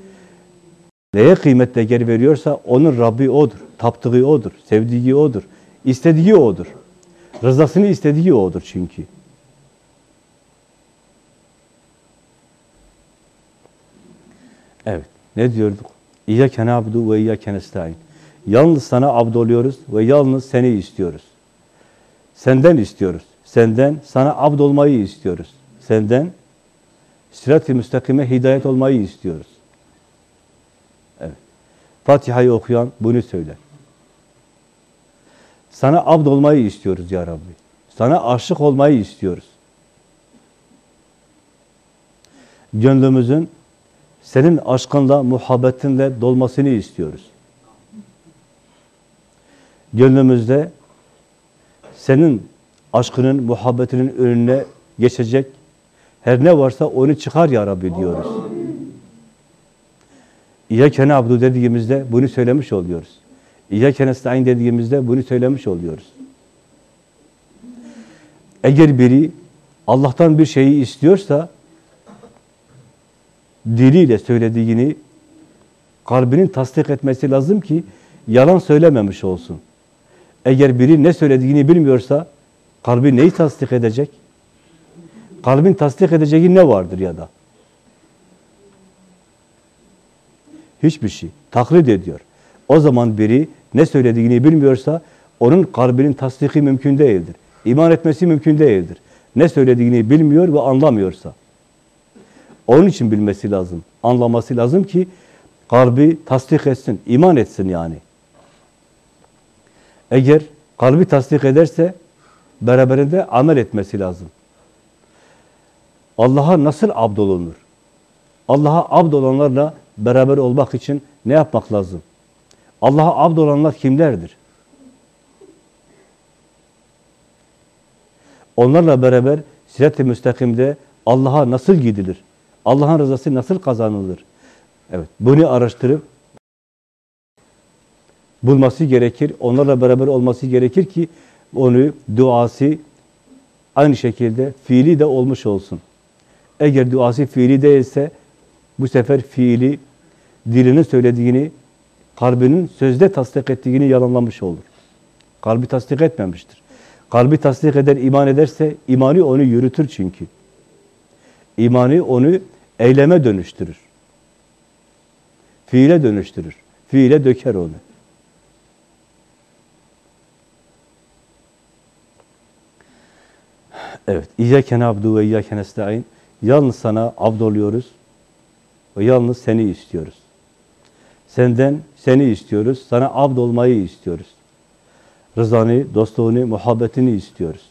Neye kıymet değer veriyorsa onun Rabbi O'dur. Taptığı O'dur. Sevdiği O'dur. istediği O'dur. Rızasını istediği O'dur çünkü. Evet. Ne diyorduk? İyyâke nâbudu ve iyyâke nestaîn. Yalnız sana abd oluyoruz ve yalnız seni istiyoruz. Senden istiyoruz. Senden sana abd olmayı istiyoruz. Senden Sirat-i müstakime hidayet olmayı istiyoruz. Fatiha'yı okuyan bunu söyler. Sana abd olmayı istiyoruz ya Rabbi. Sana aşık olmayı istiyoruz. Gönlümüzün senin aşkınla, muhabbetinle dolmasını istiyoruz. Gönlümüzde senin aşkının, muhabbetinin önüne geçecek her ne varsa onu çıkar ya Rabbi diyoruz. İyyâke na'budu dediğimizde bunu söylemiş oluyoruz. İyyâke nesta'in dediğimizde bunu söylemiş oluyoruz. Eğer biri Allah'tan bir şeyi istiyorsa diliyle söylediğini kalbinin tasdik etmesi lazım ki yalan söylememiş olsun. Eğer biri ne söylediğini bilmiyorsa kalbi neyi tasdik edecek? Kalbin tasdik edeceği ne vardır ya da? Hiçbir şey. Taklit ediyor. O zaman biri ne söylediğini bilmiyorsa onun kalbinin tasdiki mümkün değildir. İman etmesi mümkün değildir. Ne söylediğini bilmiyor ve anlamıyorsa. Onun için bilmesi lazım. Anlaması lazım ki kalbi tasdik etsin, iman etsin yani. Eğer kalbi tasdik ederse beraberinde amel etmesi lazım. Allah'a nasıl abdolunur? Allah'a abdolanlarla beraber olmak için ne yapmak lazım? Allah'a abdolanlar kimlerdir? Onlarla beraber sirat-i müstakimde Allah'a nasıl gidilir? Allah'ın rızası nasıl kazanılır? Evet, bunu araştırıp bulması gerekir. Onlarla beraber olması gerekir ki onu duası Aynı şekilde fiili de olmuş olsun. Eğer duası fiili değilse bu sefer fiili dilinin söylediğini, kalbinin sözde tasdik ettiğini yalanlamış olur. Kalbi tasdik etmemiştir. Kalbi tasdik eder, iman ederse imani onu yürütür çünkü. İmanı onu eyleme dönüştürür. Fiile dönüştürür. Fiile döker onu. Evet. İyyâken abdu ve iyyâken esta'in. Yalnız sana abd oluyoruz yalnız seni istiyoruz. Senden seni istiyoruz. Sana abd olmayı istiyoruz. Rızanı, dostluğunu, muhabbetini istiyoruz.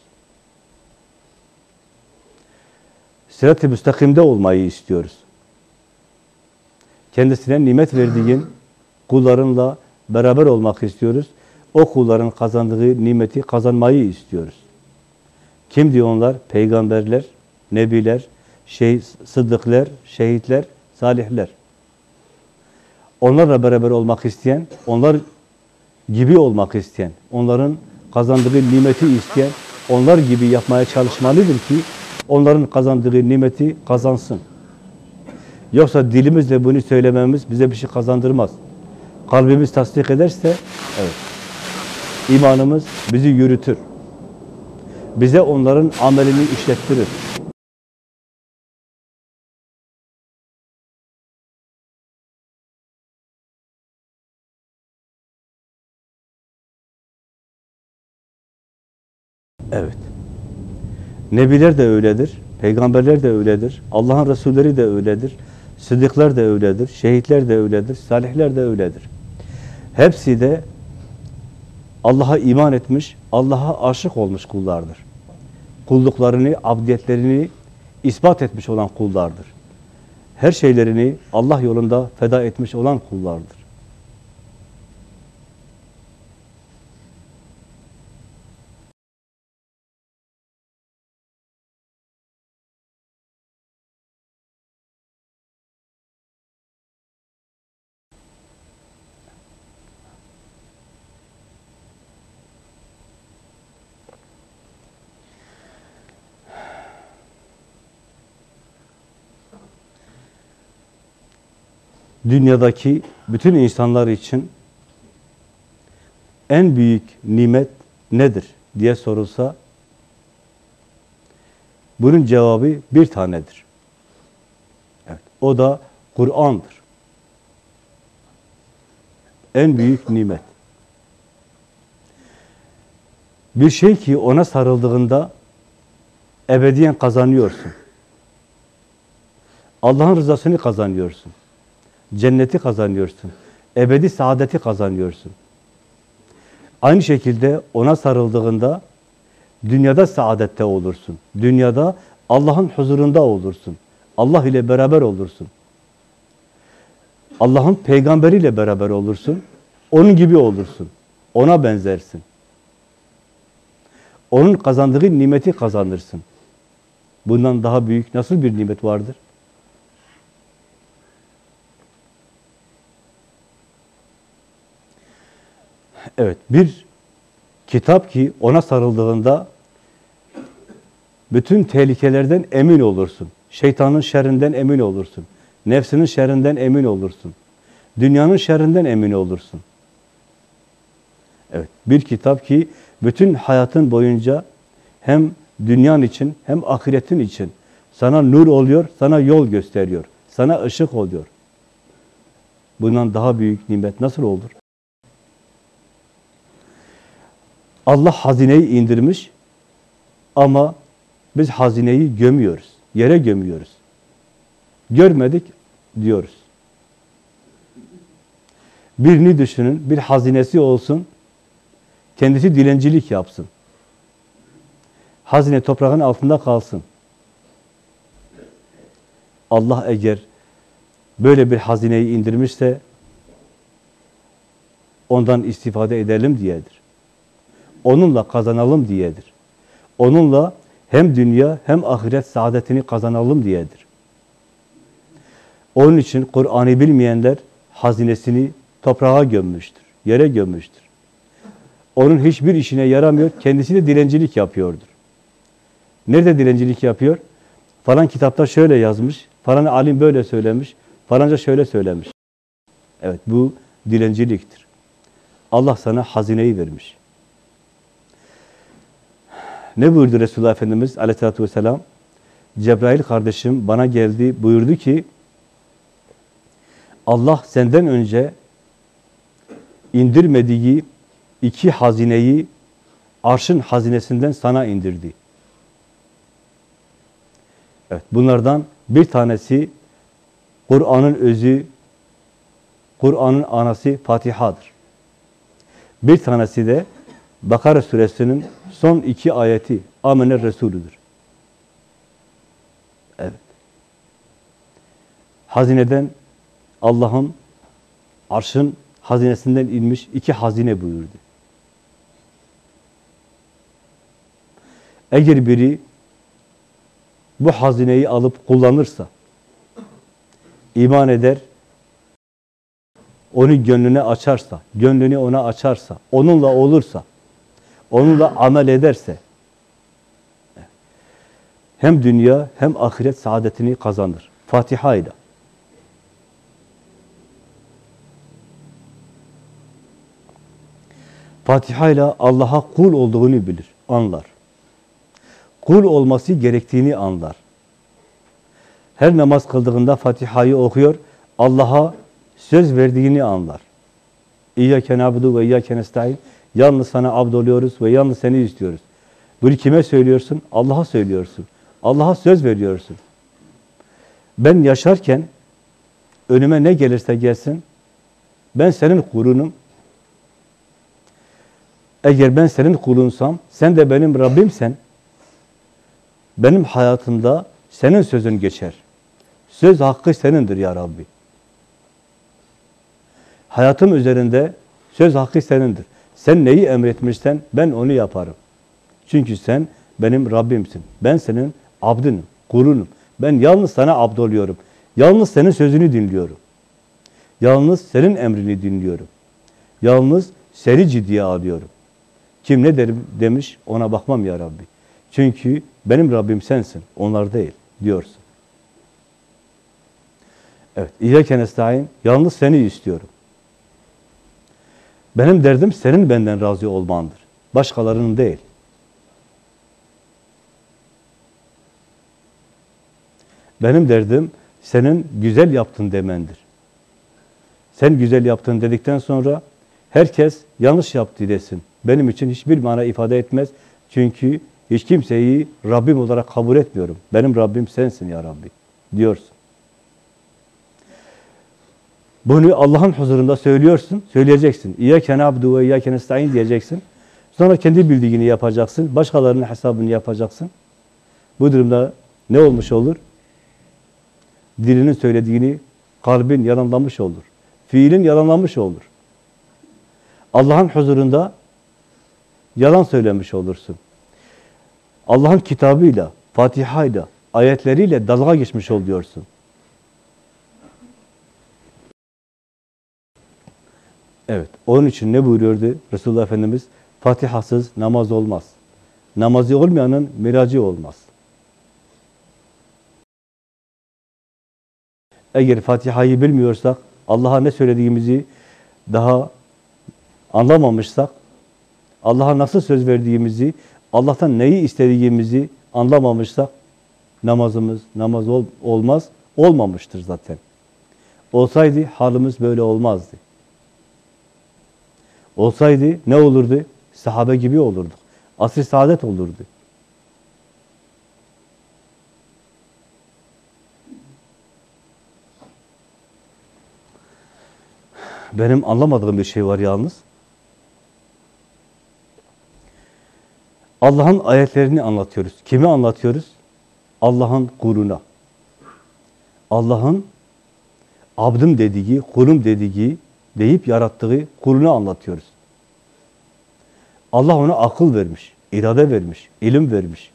Sirat-ı müstakimde olmayı istiyoruz. Kendisine nimet verdiğin kullarınla beraber olmak istiyoruz. O kulların kazandığı nimeti kazanmayı istiyoruz. Kim diyor onlar? Peygamberler, nebiler, şey, sıddıklar, şehitler, salihler. Onlarla beraber olmak isteyen, onlar gibi olmak isteyen, onların kazandığı nimeti isteyen, onlar gibi yapmaya çalışmalıdır ki onların kazandığı nimeti kazansın. Yoksa dilimizle bunu söylememiz bize bir şey kazandırmaz. Kalbimiz tasdik ederse, evet, imanımız bizi yürütür. Bize onların amelini işlettirir. Evet. Nebiler de öyledir, peygamberler de öyledir, Allah'ın Resulleri de öyledir, sıddıklar da öyledir, şehitler de öyledir, salihler de öyledir. Hepsi de Allah'a iman etmiş, Allah'a aşık olmuş kullardır. Kulluklarını, abdiyetlerini ispat etmiş olan kullardır. Her şeylerini Allah yolunda feda etmiş olan kullardır. Dünyadaki bütün insanlar için en büyük nimet nedir diye sorulsa bunun cevabı bir tanedir. Evet, o da Kur'an'dır. En büyük nimet. Bir şey ki ona sarıldığında ebediyen kazanıyorsun. Allah'ın rızasını kazanıyorsun. Cenneti kazanıyorsun. Ebedi saadeti kazanıyorsun. Aynı şekilde ona sarıldığında dünyada saadette olursun. Dünyada Allah'ın huzurunda olursun. Allah ile beraber olursun. Allah'ın peygamberiyle beraber olursun. Onun gibi olursun. Ona benzersin. Onun kazandığı nimeti kazanırsın. Bundan daha büyük nasıl bir nimet vardır? Evet, bir kitap ki ona sarıldığında bütün tehlikelerden emin olursun. Şeytanın şerrinden emin olursun. Nefsinin şerrinden emin olursun. Dünyanın şerrinden emin olursun. Evet, bir kitap ki bütün hayatın boyunca hem dünyan için hem ahiretin için sana nur oluyor, sana yol gösteriyor, sana ışık oluyor. Bundan daha büyük nimet nasıl olur? Allah hazineyi indirmiş ama biz hazineyi gömüyoruz. Yere gömüyoruz. Görmedik diyoruz. Birini düşünün, bir hazinesi olsun, kendisi dilencilik yapsın. Hazine toprağın altında kalsın. Allah eğer böyle bir hazineyi indirmişse ondan istifade edelim diyedir onunla kazanalım diyedir. Onunla hem dünya hem ahiret saadetini kazanalım diyedir. Onun için Kur'an'ı bilmeyenler hazinesini toprağa gömmüştür, yere gömmüştür. Onun hiçbir işine yaramıyor, kendisi de dilencilik yapıyordur. Nerede dilencilik yapıyor? Falan kitapta şöyle yazmış, falan alim böyle söylemiş, falanca şöyle söylemiş. Evet bu dilenciliktir. Allah sana hazineyi vermiş. Ne buyurdu Resulullah Efendimiz aleyhissalatü vesselam? Cebrail kardeşim bana geldi buyurdu ki Allah senden önce indirmediği iki hazineyi arşın hazinesinden sana indirdi. Evet, bunlardan bir tanesi Kur'an'ın özü, Kur'an'ın anası Fatiha'dır. Bir tanesi de Bakara suresinin son iki ayeti Amener Resulüdür. Evet. Hazineden Allah'ın arşın hazinesinden inmiş iki hazine buyurdu. Eğer biri bu hazineyi alıp kullanırsa, iman eder, onu gönlüne açarsa, gönlünü ona açarsa, onunla olursa, onunla amel ederse, hem dünya hem ahiret saadetini kazanır. Fatiha ile. Fatiha ile Allah'a kul olduğunu bilir, anlar. Kul olması gerektiğini anlar. Her namaz kıldığında Fatiha'yı okuyor, Allah'a söz verdiğini anlar. İyyâke nâbudu ve iyyâke nestaîn. Yalnız sana abd oluyoruz ve yalnız seni istiyoruz. Bunu kime söylüyorsun? Allah'a söylüyorsun. Allah'a söz veriyorsun. Ben yaşarken önüme ne gelirse gelsin, ben senin kulunum. Eğer ben senin kulunsam, sen de benim Rabbimsen, benim hayatımda senin sözün geçer. Söz hakkı senindir ya Rabbi. Hayatım üzerinde söz hakkı senindir. Sen neyi emretmişsen ben onu yaparım. Çünkü sen benim Rabbimsin. Ben senin abdınım, kulunum. Ben yalnız sana abd oluyorum. Yalnız senin sözünü dinliyorum. Yalnız senin emrini dinliyorum. Yalnız seni ciddiye alıyorum. Kim ne derim demiş ona bakmam ya Rabbi. Çünkü benim Rabbim sensin, onlar değil diyorsun. Evet, İyyâke nestaîn, yalnız seni istiyorum. Benim derdim senin benden razı olmandır. Başkalarının değil. Benim derdim senin güzel yaptın demendir. Sen güzel yaptın dedikten sonra herkes yanlış yaptı desin. Benim için hiçbir mana ifade etmez. Çünkü hiç kimseyi Rabbim olarak kabul etmiyorum. Benim Rabbim sensin ya Rabbi diyorsun. Bunu Allah'ın huzurunda söylüyorsun, söyleyeceksin. İyyâke nâbdû ve iyyâke nestaîn diyeceksin. Sonra kendi bildiğini yapacaksın, başkalarının hesabını yapacaksın. Bu durumda ne olmuş olur? Dilinin söylediğini kalbin yalanlamış olur. Fiilin yalanlamış olur. Allah'ın huzurunda yalan söylemiş olursun. Allah'ın kitabıyla, Fatiha'yla, ayetleriyle dalga geçmiş oluyorsun. Evet, onun için ne buyuruyordu Resulullah Efendimiz? Fatihasız namaz olmaz. Namazı olmayanın miracı olmaz. Eğer Fatiha'yı bilmiyorsak, Allah'a ne söylediğimizi daha anlamamışsak, Allah'a nasıl söz verdiğimizi, Allah'tan neyi istediğimizi anlamamışsak, namazımız namaz ol, olmaz, olmamıştır zaten. Olsaydı halimiz böyle olmazdı. Olsaydı ne olurdu? Sahabe gibi olurduk. Asr-ı saadet olurdu. Benim anlamadığım bir şey var yalnız. Allah'ın ayetlerini anlatıyoruz. Kimi anlatıyoruz? Allah'ın kuluna. Allah'ın abdım dediği, kulum dediği, deyip yarattığı kulunu anlatıyoruz. Allah ona akıl vermiş, irade vermiş, ilim vermiş.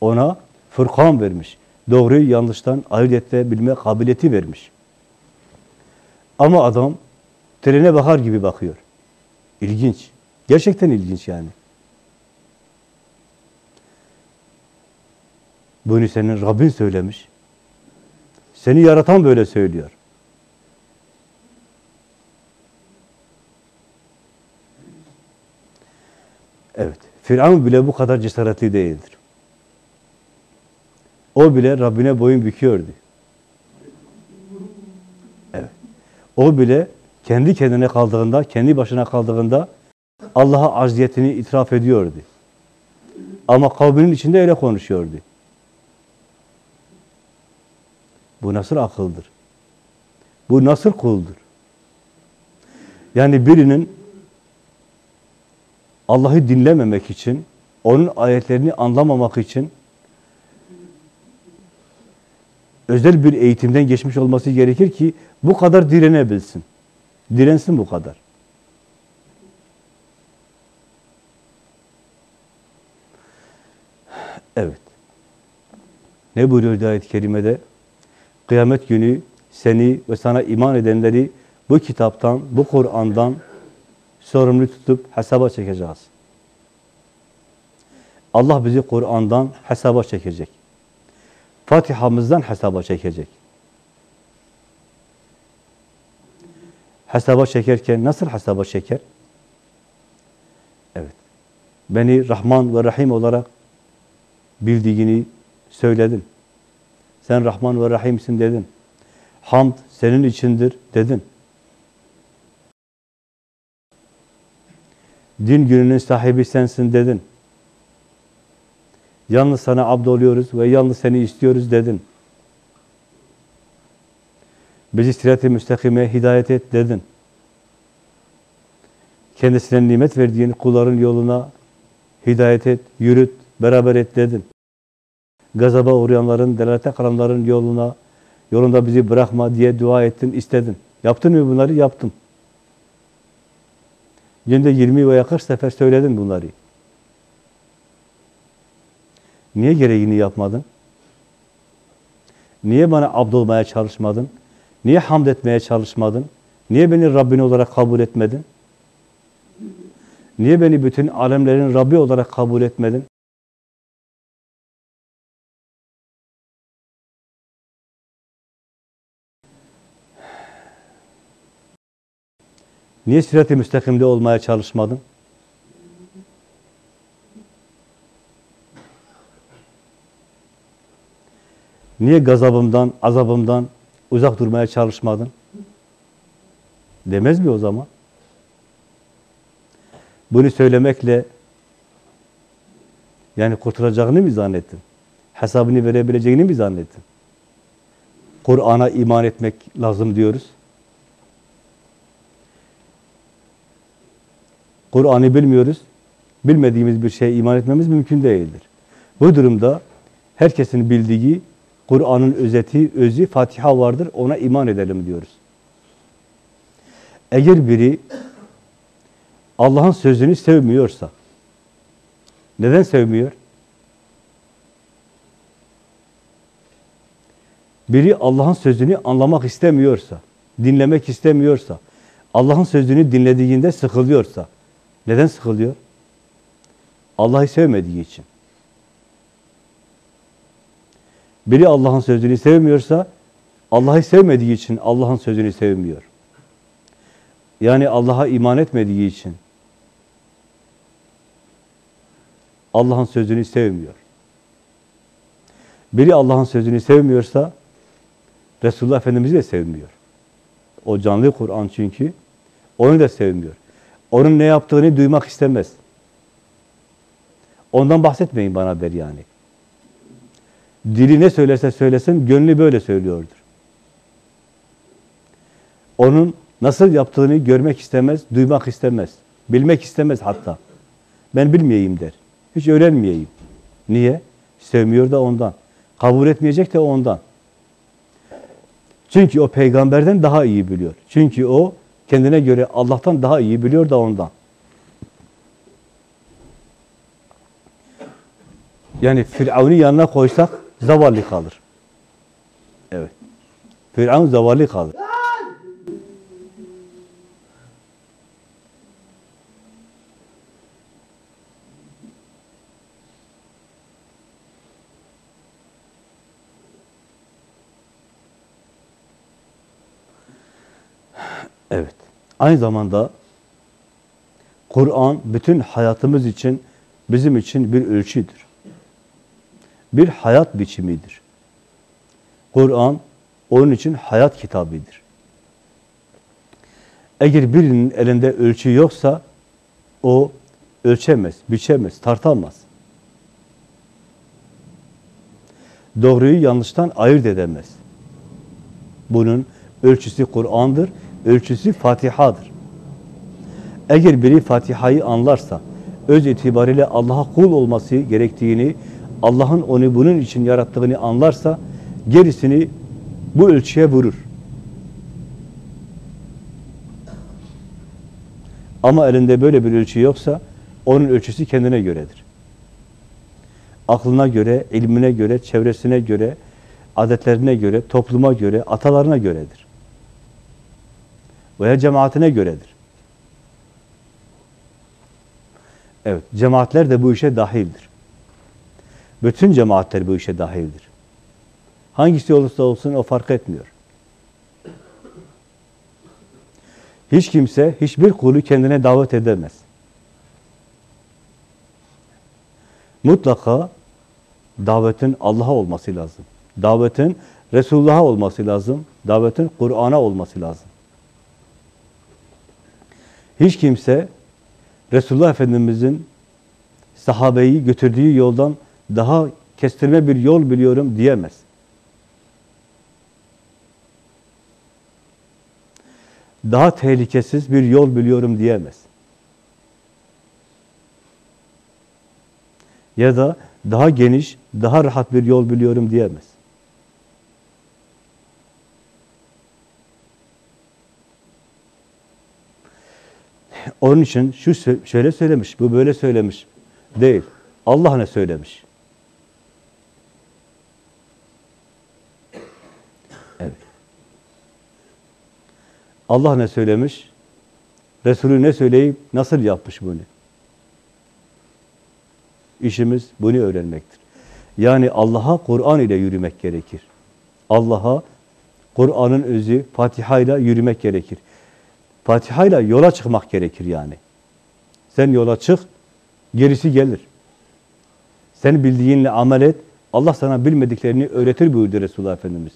Ona fırkan vermiş. Doğruyu yanlıştan ayırt bilme kabiliyeti vermiş. Ama adam trene bakar gibi bakıyor. İlginç. Gerçekten ilginç yani. Bunu senin Rabbin söylemiş. Seni yaratan böyle söylüyor. Evet. Firavun bile bu kadar cesaretli değildir. O bile Rabbine boyun büküyordu. Evet. O bile kendi kendine kaldığında, kendi başına kaldığında Allah'a acziyetini itiraf ediyordu. Ama kavminin içinde öyle konuşuyordu. Bu nasıl akıldır? Bu nasıl kuldur? Yani birinin Allah'ı dinlememek için, onun ayetlerini anlamamak için özel bir eğitimden geçmiş olması gerekir ki bu kadar direnebilsin. Dirensin bu kadar. Evet. Ne buyuruyor ayet-i kerimede? Kıyamet günü seni ve sana iman edenleri bu kitaptan, bu Kur'an'dan sorumlu tutup hesaba çekeceğiz. Allah bizi Kur'an'dan hesaba çekecek. Fatiha'mızdan hesaba çekecek. Hesaba çekerken nasıl hesaba çeker? Evet. Beni Rahman ve Rahim olarak bildiğini söyledin. Sen Rahman ve Rahim'sin dedin. Hamd senin içindir dedin. Din gününün sahibi sensin dedin. Yalnız sana abd oluyoruz ve yalnız seni istiyoruz dedin. Bizi sirat-i müstakime hidayet et dedin. Kendisine nimet verdiğin kulların yoluna hidayet et, yürüt, beraber et dedin. Gazaba uğrayanların, delalete kalanların yoluna, yolunda bizi bırakma diye dua ettin, istedin. Yaptın mı bunları? Yaptım. Günde 20 veya 40 sefer söyledin bunları. Niye gereğini yapmadın? Niye bana abd olmaya çalışmadın? Niye hamd etmeye çalışmadın? Niye beni Rabbin olarak kabul etmedin? Niye beni bütün alemlerin Rabbi olarak kabul etmedin? Niye sirat-i müstakimde olmaya çalışmadın? Niye gazabımdan, azabımdan uzak durmaya çalışmadın? Demez mi o zaman? Bunu söylemekle yani kurtulacağını mı zannettin? Hesabını verebileceğini mi zannettin? Kur'an'a iman etmek lazım diyoruz. Kur'an'ı bilmiyoruz. Bilmediğimiz bir şeye iman etmemiz mümkün değildir. Bu durumda herkesin bildiği Kur'an'ın özeti, özü Fatiha vardır. Ona iman edelim diyoruz. Eğer biri Allah'ın sözünü sevmiyorsa neden sevmiyor? Biri Allah'ın sözünü anlamak istemiyorsa, dinlemek istemiyorsa, Allah'ın sözünü dinlediğinde sıkılıyorsa, neden sıkılıyor? Allah'ı sevmediği için. Biri Allah'ın sözünü sevmiyorsa, Allah'ı sevmediği için Allah'ın sözünü sevmiyor. Yani Allah'a iman etmediği için Allah'ın sözünü sevmiyor. Biri Allah'ın sözünü sevmiyorsa Resulullah Efendimiz'i de sevmiyor. O canlı Kur'an çünkü onu da sevmiyor. Onun ne yaptığını duymak istemez. Ondan bahsetmeyin bana der yani. Dili ne söylerse söylesin, gönlü böyle söylüyordur. Onun nasıl yaptığını görmek istemez, duymak istemez. Bilmek istemez hatta. Ben bilmeyeyim der. Hiç öğrenmeyeyim. Niye? Sevmiyor da ondan. Kabul etmeyecek de ondan. Çünkü o peygamberden daha iyi biliyor. Çünkü o kendine göre Allah'tan daha iyi biliyor da ondan. Yani Firavun'u yanına koysak zavallı kalır. Evet. Firavun zavallı kalır. Evet. Aynı zamanda Kur'an bütün hayatımız için, bizim için bir ölçüdür. Bir hayat biçimidir. Kur'an onun için hayat kitabıdır. Eğer birinin elinde ölçü yoksa o ölçemez, biçemez, tartamaz. Doğruyu yanlıştan ayırt edemez. Bunun ölçüsü Kur'an'dır, ölçüsü Fatiha'dır. Eğer biri Fatiha'yı anlarsa, öz itibariyle Allah'a kul olması gerektiğini, Allah'ın onu bunun için yarattığını anlarsa, gerisini bu ölçüye vurur. Ama elinde böyle bir ölçü yoksa, onun ölçüsü kendine göredir. Aklına göre, ilmine göre, çevresine göre, adetlerine göre, topluma göre, atalarına göredir. Veya cemaatine göredir. Evet, cemaatler de bu işe dahildir. Bütün cemaatler bu işe dahildir. Hangisi olursa olsun o fark etmiyor. Hiç kimse hiçbir kulu kendine davet edemez. Mutlaka davetin Allah'a olması lazım. Davetin Resulullah'a olması lazım. Davetin Kur'an'a olması lazım. Hiç kimse Resulullah Efendimiz'in sahabeyi götürdüğü yoldan daha kestirme bir yol biliyorum diyemez. Daha tehlikesiz bir yol biliyorum diyemez. Ya da daha geniş, daha rahat bir yol biliyorum diyemez. Onun için şu şöyle söylemiş, bu böyle söylemiş. Değil. Allah ne söylemiş? Evet. Allah ne söylemiş? Resulü ne söyleyip nasıl yapmış bunu? İşimiz bunu öğrenmektir. Yani Allah'a Kur'an ile yürümek gerekir. Allah'a Kur'an'ın özü Fatiha ile yürümek gerekir. Fatiha ile yola çıkmak gerekir yani. Sen yola çık, gerisi gelir. Sen bildiğinle amel et, Allah sana bilmediklerini öğretir buyurdu Resulullah Efendimiz.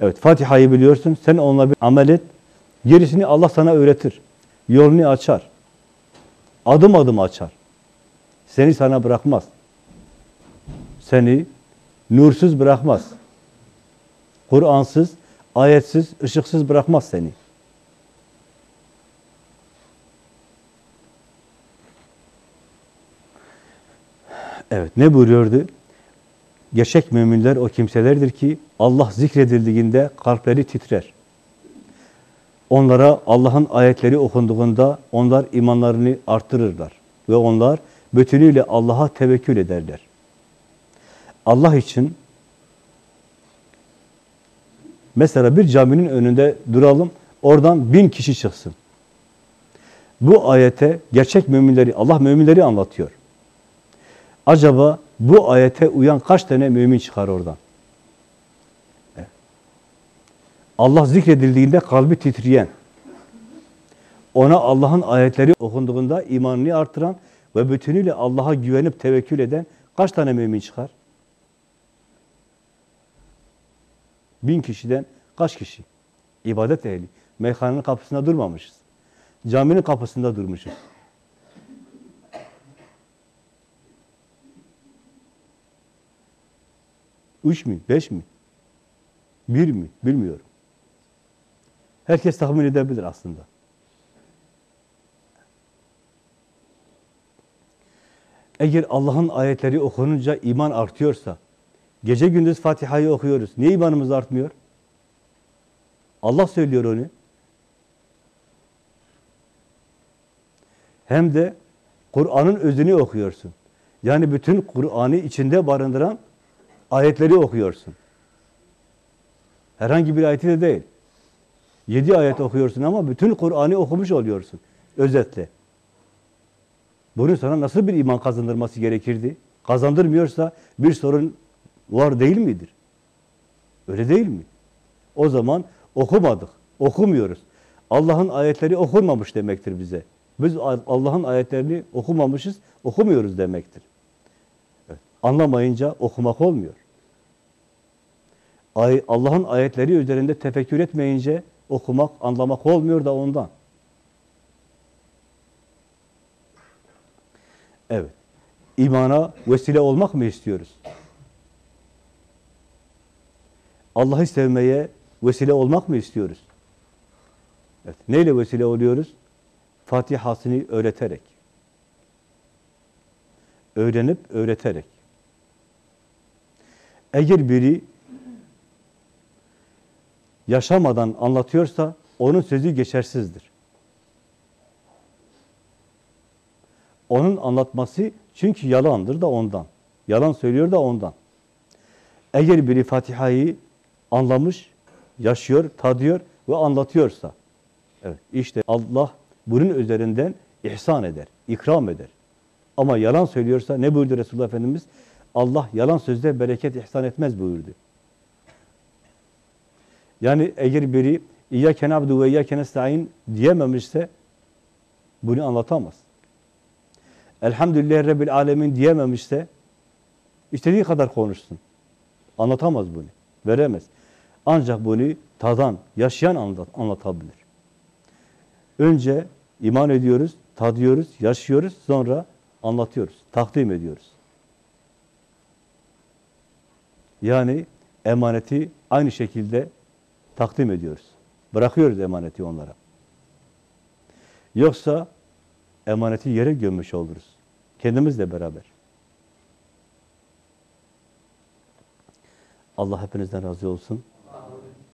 Evet, Fatiha'yı biliyorsun, sen onunla bir amel et, gerisini Allah sana öğretir. Yolunu açar. Adım adım açar. Seni sana bırakmaz. Seni nursuz bırakmaz. Kur'ansız, ayetsiz, ışıksız bırakmaz seni. Evet, ne buyuruyordu? Gerçek müminler o kimselerdir ki Allah zikredildiğinde kalpleri titrer. Onlara Allah'ın ayetleri okunduğunda onlar imanlarını arttırırlar. Ve onlar bütünüyle Allah'a tevekkül ederler. Allah için mesela bir caminin önünde duralım, oradan bin kişi çıksın. Bu ayete gerçek müminleri, Allah müminleri anlatıyor. Acaba bu ayete uyan kaç tane mümin çıkar oradan? Allah zikredildiğinde kalbi titreyen, ona Allah'ın ayetleri okunduğunda imanını artıran ve bütünüyle Allah'a güvenip tevekkül eden kaç tane mümin çıkar? Bin kişiden kaç kişi? İbadet ehli. Meyhanenin kapısında durmamışız. Caminin kapısında durmuşuz. Üç mi? Beş mi? Bir mi? Bilmiyorum. Herkes tahmin edebilir aslında. Eğer Allah'ın ayetleri okununca iman artıyorsa, gece gündüz Fatiha'yı okuyoruz. Niye imanımız artmıyor? Allah söylüyor onu. Hem de Kur'an'ın özünü okuyorsun. Yani bütün Kur'an'ı içinde barındıran ayetleri okuyorsun. Herhangi bir ayeti de değil. Yedi ayet okuyorsun ama bütün Kur'an'ı okumuş oluyorsun. Özetle. Bunun sana nasıl bir iman kazandırması gerekirdi? Kazandırmıyorsa bir sorun var değil midir? Öyle değil mi? O zaman okumadık, okumuyoruz. Allah'ın ayetleri okunmamış demektir bize. Biz Allah'ın ayetlerini okumamışız, okumuyoruz demektir. Anlamayınca okumak olmuyor. Allah'ın ayetleri üzerinde tefekkür etmeyince okumak, anlamak olmuyor da ondan. Evet. İmana vesile olmak mı istiyoruz? Allah'ı sevmeye vesile olmak mı istiyoruz? Evet. Neyle vesile oluyoruz? Fatihasını öğreterek. Öğrenip öğreterek. Eğer biri yaşamadan anlatıyorsa onun sözü geçersizdir. Onun anlatması çünkü yalandır da ondan. Yalan söylüyor da ondan. Eğer biri Fatiha'yı anlamış, yaşıyor, tadıyor ve anlatıyorsa, evet işte Allah bunun üzerinden ihsan eder, ikram eder. Ama yalan söylüyorsa ne buyurdu Resulullah Efendimiz? Allah yalan sözde bereket ihsan etmez buyurdu. Yani eğer biri İyyâke na'budu ve İyyâke nesta'in diyememişse bunu anlatamaz. Elhamdülillah Rabbil Alemin diyememişse istediği kadar konuşsun. Anlatamaz bunu. Veremez. Ancak bunu tadan, yaşayan anlat, anlatabilir. Önce iman ediyoruz, tadıyoruz, yaşıyoruz, sonra anlatıyoruz, takdim ediyoruz. Yani emaneti aynı şekilde takdim ediyoruz. Bırakıyoruz emaneti onlara. Yoksa emaneti yere gömmüş oluruz. Kendimizle beraber. Allah hepinizden razı olsun.